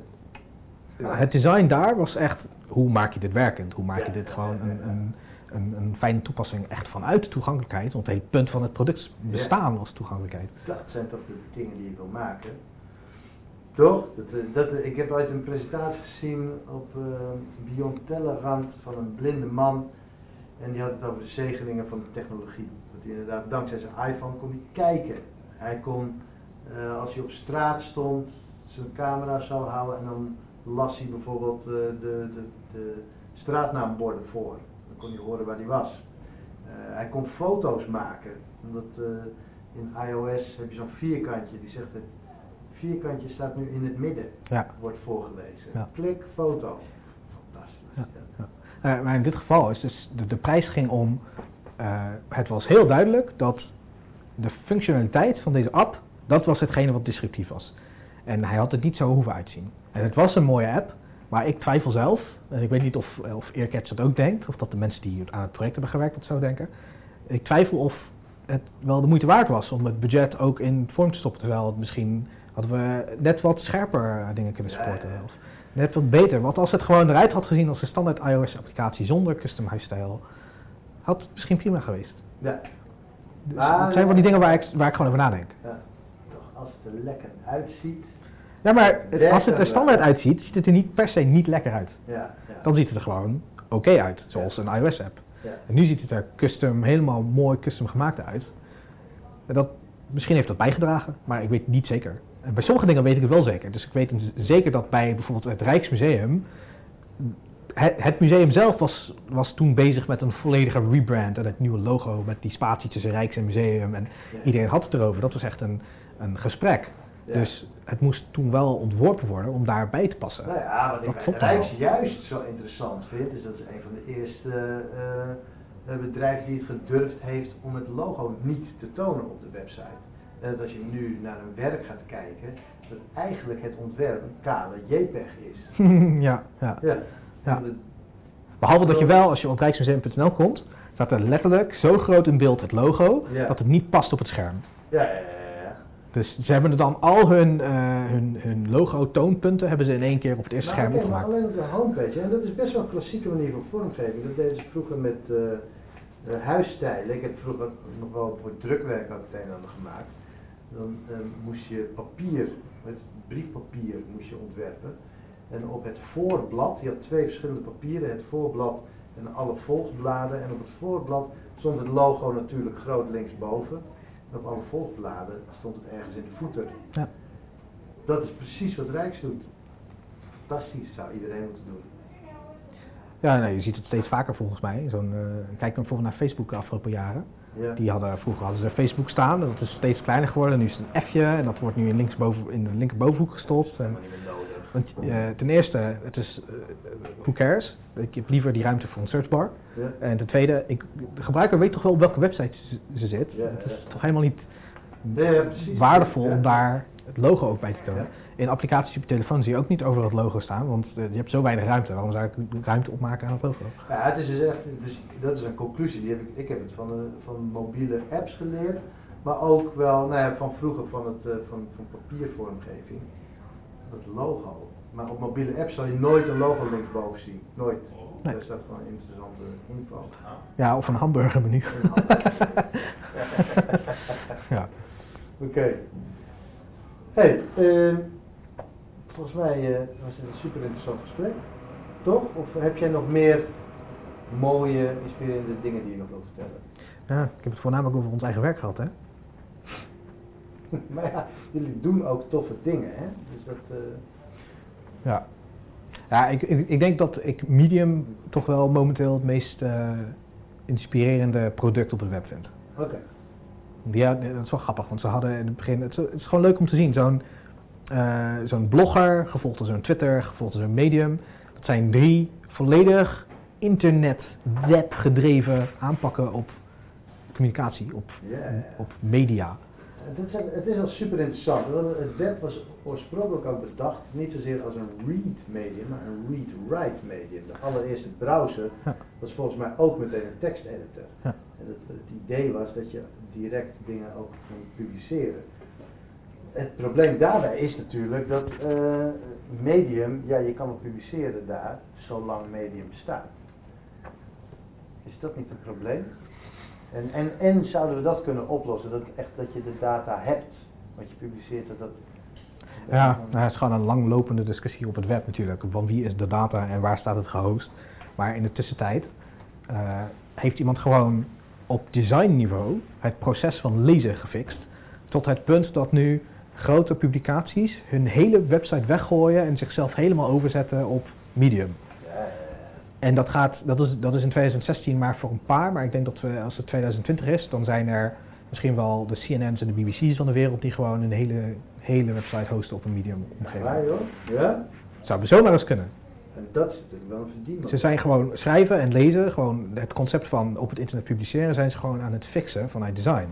het design daar was echt, hoe maak je dit werkend? Hoe maak je Ja, dit ja, gewoon een, een, een, een fijne toepassing echt vanuit de toegankelijkheid? Want het hele punt van het product bestaan was toegankelijkheid. Dat zijn toch de dingen die je wil maken. Toch? Dat, eh, dat, eh, ik heb ooit een presentatie gezien op eh Beyond Tellerrand van een blinde man. En die had het over de zegeningen van de technologie. Dat hij inderdaad dankzij zijn iPhone kon hij kijken. Hij kon, als hij op straat stond, zijn camera zo houden en dan las hij bijvoorbeeld de, de, de straatnaamborden voor. Dan kon hij horen waar hij was. Hij kon foto's maken. Omdat in iOS heb je zo'n vierkantje. Die zegt vierkantje staat nu in het midden. Ja. Wordt voorgelezen. Ja. Klik foto. Fantastisch. Ja. Eh, maar in dit geval is dus de, de prijs ging om. eh, het was heel duidelijk dat de functionaliteit van deze app, dat was hetgene wat disruptief was. En hij had het niet zo hoeven uitzien. En het was een mooie app, maar ik twijfel zelf, en ik weet niet of, of Earcatch dat ook denkt, of dat de mensen die aan het project hebben gewerkt dat zo denken. Ik twijfel of het wel de moeite waard was om het budget ook in vorm te stoppen, terwijl het misschien hadden we net wat scherper eh, dingen kunnen supporten. Of net wat beter. Want als het gewoon eruit had gezien als een standaard iOS-applicatie zonder custom huisstijl, had het misschien prima geweest. Ja. Dus Maar- het zijn wel die dingen waar ik, waar ik gewoon over nadenk. Ja. Toch, als het er lekker uitziet. Ja, maar het- als het dat er standaard uitziet, ziet het er niet per se niet lekker uit. Ja, ja. Dan ziet het er gewoon oké uit, zoals een iOS-app. ja. En nu ziet het er custom, helemaal mooi custom gemaakt uit. En dat, misschien heeft dat bijgedragen, maar ik weet niet zeker. Bij sommige dingen weet ik het wel zeker. Dus ik weet zeker dat bij bijvoorbeeld het Rijksmuseum. Het, het museum zelf was, was toen bezig met een volledige rebrand en het nieuwe logo met die spatie tussen Rijks en Museum. En Ja. iedereen had het erover. Dat was echt een, een gesprek. Ja. Dus het moest toen wel ontworpen worden om daarbij te passen. Nou ja, wat Dat ik klopt Rijks wel. juist zo interessant vind, is dat is een van de eerste eh, eh, bedrijven die het gedurfd heeft om het logo niet te tonen op de website. En dat als je nu naar een werk gaat kijken, dat eigenlijk het ontwerp een kale JPEG is. ja, ja. Ja. Ja. De- Behalve dat je wel, als je op rijksmuseum.nl komt, staat er letterlijk zo groot in beeld het logo, Ja. dat het niet past op het scherm. ja, ja, ja. Dus ze hebben er dan al hun, eh, hun, hun logo-toonpunten hebben ze in één keer op het eerste Maar scherm oké, maar opgemaakt. alleen op de homepage. En dat is best wel een klassieke manier van vormgeving. Dat deden ze vroeger met, eh, eh, huisstijlen. Ik heb vroeger nog wel voor drukwerk ook het een en ander gemaakt. Dan eh, moest je papier, met briefpapier moest je ontwerpen. En op het voorblad, je had twee verschillende papieren, het voorblad en alle volgbladen. En op het voorblad stond het logo natuurlijk groot linksboven. En op alle volgbladen stond het ergens in de voeter. Ja. Dat is precies wat Rijks doet. Fantastisch, zou iedereen moeten doen. Ja, nee, je ziet het steeds vaker volgens mij. Zo'n, eh, kijk dan bijvoorbeeld naar Facebook de afgelopen jaren. Ja. Die hadden, vroeger hadden ze Facebook staan, dat is steeds kleiner geworden. Nu is het een F'je en dat wordt nu in, linksboven, in de linkerbovenhoek gestopt. En, want eh, ten eerste, het is, eh, who cares? Ik heb liever die ruimte voor een searchbar. Ja. En ten tweede, ik, de gebruiker weet toch wel op welke website ze, ze zit. Ja, het is toch helemaal niet precies. waardevol om daar het logo ook bij te tonen. In applicaties op je telefoon zie je ook niet over het logo staan, want eh, je hebt zo weinig ruimte. Waarom zou ik ruimte opmaken aan het logo? Ja, het is dus echt, dus dat is een conclusie. Die heb ik, ik heb het van, de, van mobiele apps geleerd, maar ook wel nou ja, van vroeger van, het, eh, van, van papiervormgeving. Dat logo. Maar op mobiele apps zal je nooit een logo linksboven zien. Nooit. Nee. Daar staat gewoon interessante info. Ja, of een hamburgermenu. Ja. Oké. Hey, ehm, volgens mij eh, was het een super interessant gesprek. Toch? Of heb jij nog meer mooie, inspirerende dingen die je nog wilt vertellen? Ja, ik heb het voornamelijk over ons eigen werk gehad, hè? maar ja, jullie doen ook toffe dingen, hè? Dus dat. eh, Ja. Ja, ik, ik, ik denk dat ik Medium toch wel momenteel het meest eh, inspirerende product op het web vind. Oké. Ja, dat is wel grappig, want ze hadden in het begin... Het is, het is gewoon leuk om te zien. Zo'n eh, zo'n blogger, gevolgd door zo'n Twitter, gevolgd door zo'n Medium. Dat zijn drie volledig internet, web gedreven aanpakken op communicatie, op, op media. Het is, het is al super interessant. want Het web was oorspronkelijk ook bedacht niet zozeer als een read medium, maar een read-write medium. De allereerste browser was volgens mij ook meteen een teksteditor. Ja. Het, het idee was dat je direct dingen ook kon publiceren. Het probleem daarbij is natuurlijk dat eh, medium, ja je kan wel publiceren daar, zolang medium bestaat. Is dat niet een probleem? En, en, en zouden we dat kunnen oplossen, dat, echt, dat je de data hebt, wat je publiceert, dat dat... Ja, nou, het is gewoon een langlopende discussie op het web natuurlijk. Van wie is de data en waar staat het gehost. Maar in de tussentijd eh, heeft iemand gewoon op designniveau het proces van lezen gefixt. Tot het punt dat nu grote publicaties hun hele website weggooien en zichzelf helemaal overzetten op Medium. Ja, ja, ja. En dat, gaat, dat, is, dat is in 2016 maar voor een paar, maar ik denk dat we, als het 2020 is, dan zijn er misschien wel de CNN's en de BBC's van de wereld die gewoon een hele, hele website hosten op een Medium omgeving. Waar joh? Ja? Zou zomaar eens kunnen. En dat is natuurlijk wel een verdienmodel. Ze zijn gewoon schrijven en lezen, gewoon het concept van op het internet publiceren, zijn ze gewoon aan het fixen vanuit design.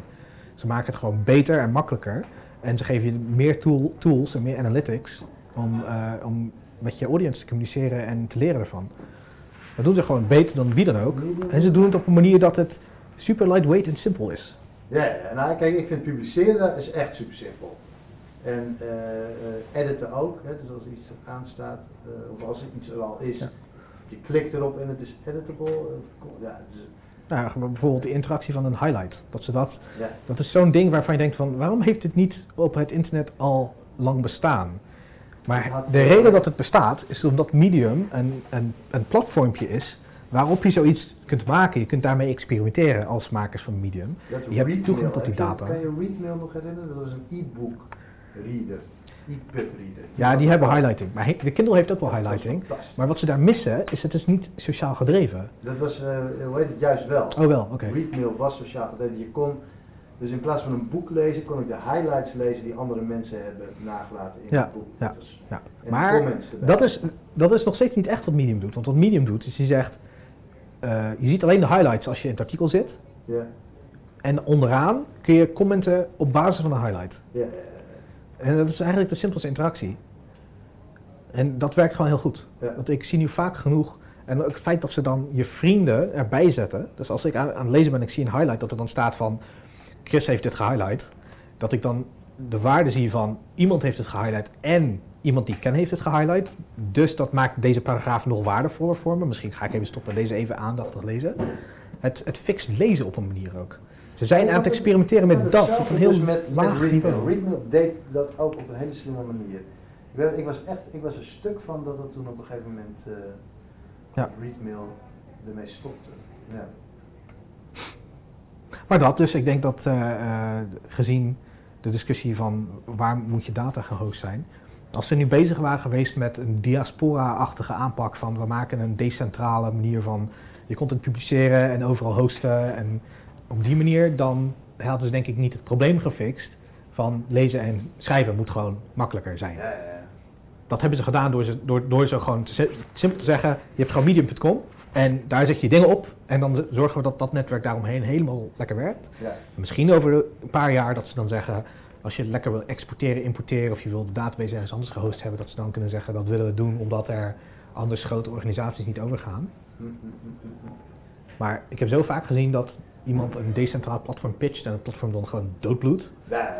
Ze maken het gewoon beter en makkelijker. En ze geven je meer tool, tools en meer analytics om, eh, om met je audience te communiceren en te leren ervan. Dat doen ze gewoon beter dan wie dan ook. En ze doen het op een manier dat het super lightweight en simpel is. Ja, nou kijk, ik vind publiceren is echt super simpel. En eh, eh, editen ook, hè, dus als iets aanstaat, eh, of als er iets er al is, Ja. je klikt erop en het is editable. ja, dus, Nou, bijvoorbeeld de interactie van een highlight. Dat, ze dat, ja. dat is zo'n ding waarvan je denkt van waarom heeft het niet op het internet al lang bestaan? Maar de reden dat het bestaat is omdat Medium een, een, een platformpje is waarop je zoiets kunt maken. Je kunt daarmee experimenteren als makers van Medium. Dat Je hebt toegang tot die data. Kan je Readmail nog herinneren? Dat was een e-book reader, e-pub reader. Ja, die hebben highlighting. Maar he- de Kindle heeft ook wel highlighting. Maar wat ze daar missen is het is niet sociaal gedreven. Dat was, eh, hoe heet het, juist wel. Oh wel, oké. Readmail was sociaal gedreven. Je kon, dus in plaats van een boek lezen, kon ik de highlights lezen die andere mensen hebben nagelaten in Ja, het boek. ja, was- ja. Maar. Dat is, dat is nog steeds niet echt wat Medium doet. Want wat Medium doet is die zegt, eh, je ziet alleen de highlights als je in het artikel zit. Ja, En onderaan kun je commenten op basis van een highlight. ja, En dat is eigenlijk de simpelste interactie. En dat werkt gewoon heel goed. ja. Want ik zie nu vaak genoeg. En ook het feit dat ze dan je vrienden erbij zetten. Dus als ik aan, aan het lezen ben en ik zie een highlight, dat er dan staat van Chris heeft dit gehighlight. Dat ik dan de waarde zie van iemand heeft het gehighlight en iemand die ik ken heeft het gehighlight. Dus dat maakt deze paragraaf nog waardevoller voor me. Misschien ga ik even stoppen en deze even aandachtig lezen. Het, het fixt lezen op een manier ook. Ze zijn aan het experimenteren met dat, op een heel dus met, laag Readmail. niveau. Deed dat ook op een hele slimme manier. Ik, weet, ik was echt, ik was er stuk van dat het toen op een gegeven moment eh Ja. Readmail ermee stopte. Ja. Maar dat, dus ik denk dat eh, eh, gezien de discussie van waar moet je data gehost zijn, als ze nu bezig waren geweest met een diaspora-achtige aanpak van we maken een decentrale manier van je content publiceren en overal hosten en op die manier, dan hadden ze denk ik niet het probleem gefixt van lezen en schrijven moet gewoon makkelijker zijn. Ja, ja. Dat hebben ze gedaan door, ze, door, door zo gewoon te, simpel te zeggen, je hebt gewoon medium.com en daar zet je dingen op en dan zorgen we dat dat netwerk daaromheen helemaal lekker werkt. ja. Misschien over een paar jaar dat ze dan zeggen, als je lekker wil exporteren, importeren of je wil de database ergens anders gehost hebben, dat ze dan kunnen zeggen dat willen we doen omdat er anders grote organisaties niet overgaan. Hm, hm, hm. Maar ik heb zo vaak gezien dat iemand een decentraal platform pitcht en het platform dan gewoon doodbloedt. Ja,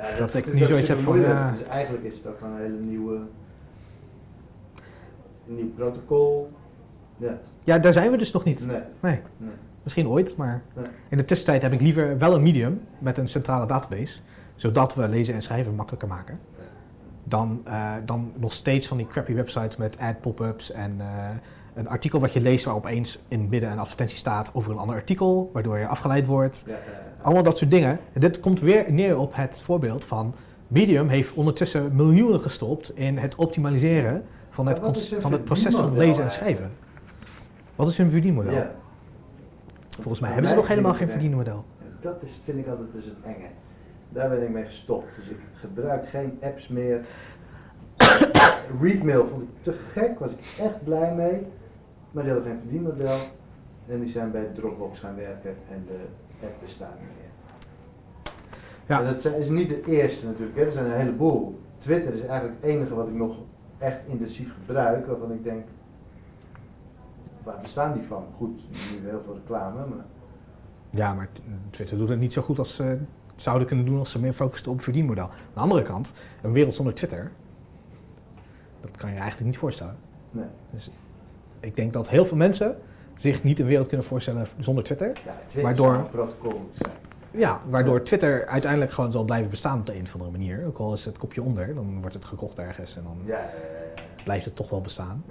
ja, Dat ik nu ook zoiets heb van, ja. Dus eigenlijk is het ook gewoon een hele nieuwe, een nieuw protocol. Ja, Ja, daar zijn we dus nog niet. nee, Nee, nee. misschien ooit, maar Nee. in de tussentijd heb ik liever wel een medium met een centrale database, zodat we lezen en schrijven makkelijker maken. Dan, eh, dan nog steeds van die crappy websites met ad pop-ups en eh, een artikel wat je leest waar opeens in midden een advertentie staat over een ander artikel, waardoor je afgeleid wordt. Ja, ja, ja. Allemaal dat soort dingen. En dit komt weer neer op het voorbeeld van Medium heeft ondertussen miljoenen gestopt in het optimaliseren van het, van het proces van lezen en schrijven. Wat is hun verdienmodel? Volgens mij hebben ze nog helemaal geen verdienmodel. Dat is, vind ik altijd dus het enge. Daar ben ik mee gestopt. Dus ik gebruik geen apps meer. Readmail vond ik te gek, was ik echt blij mee. Maar die hadden geen verdienmodel. En die zijn bij Dropbox gaan werken en de app bestaat niet meer. Ja. En dat is niet de eerste natuurlijk, hè. er zijn een heleboel. Twitter is eigenlijk het enige wat ik nog echt intensief gebruik, waarvan ik denk, waar bestaan die van? Goed, nu heel veel reclame, maar Ja, maar Twitter doet het niet zo goed als ze zouden kunnen doen als ze meer focusten op verdienmodel. Aan de andere kant, een wereld zonder Twitter, dat kan je eigenlijk niet voorstellen. nee. Dus ik denk dat heel veel mensen zich niet een wereld kunnen voorstellen zonder Twitter. Ja, Twitter Waardoor- protocol zijn. Ja, waardoor Twitter uiteindelijk gewoon zal blijven bestaan op de een of andere manier. Ook al is het kopje onder, dan wordt het gekocht ergens en dan ja. blijft het toch wel bestaan.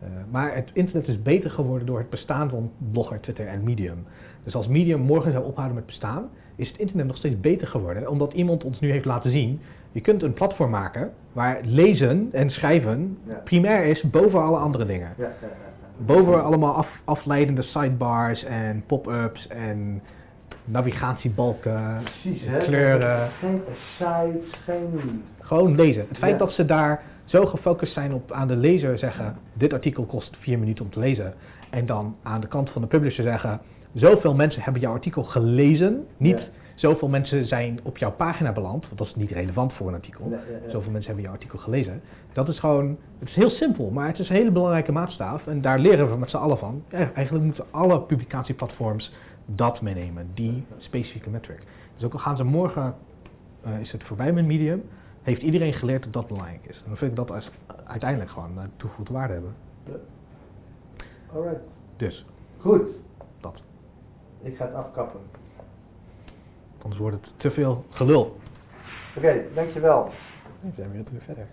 Eh, maar het internet is beter geworden door het bestaan van Blogger, Twitter en Medium. Dus als Medium morgen zou ophouden met bestaan, is het internet nog steeds beter geworden. Omdat iemand ons nu heeft laten zien, je kunt een platform maken waar lezen en schrijven Ja. primair is boven alle andere dingen. ja. Boven allemaal af, afleidende sidebars en pop-ups en navigatiebalken. Precies, hè? kleuren. Geen sites, geen. Gewoon lezen. Het feit dat ze daar zo gefocust zijn op aan de lezer zeggen: dit artikel kost vier minuten om te lezen. En dan aan de kant van de publisher zeggen: zoveel mensen hebben jouw artikel gelezen. Niet Ja. zoveel mensen zijn op jouw pagina beland, want dat is niet relevant voor een artikel. Ja, ja, ja. Zoveel mensen hebben jouw artikel gelezen. Dat is gewoon, het is heel simpel, maar het is een hele belangrijke maatstaaf. En daar leren we met z'n allen van. Ja, eigenlijk moeten alle publicatieplatforms dat meenemen, die specifieke metric. Dus ook al gaan ze morgen, eh, is het voorbij met Medium, heeft iedereen geleerd dat dat belangrijk is. En dan vind ik dat als uiteindelijk gewoon uh, toegevoegde waarde hebben. Alright. Dus, Goed. dat. Ik ga het afkappen. Anders wordt het te veel gelul. Oké, dankjewel. We zijn weer terug verder.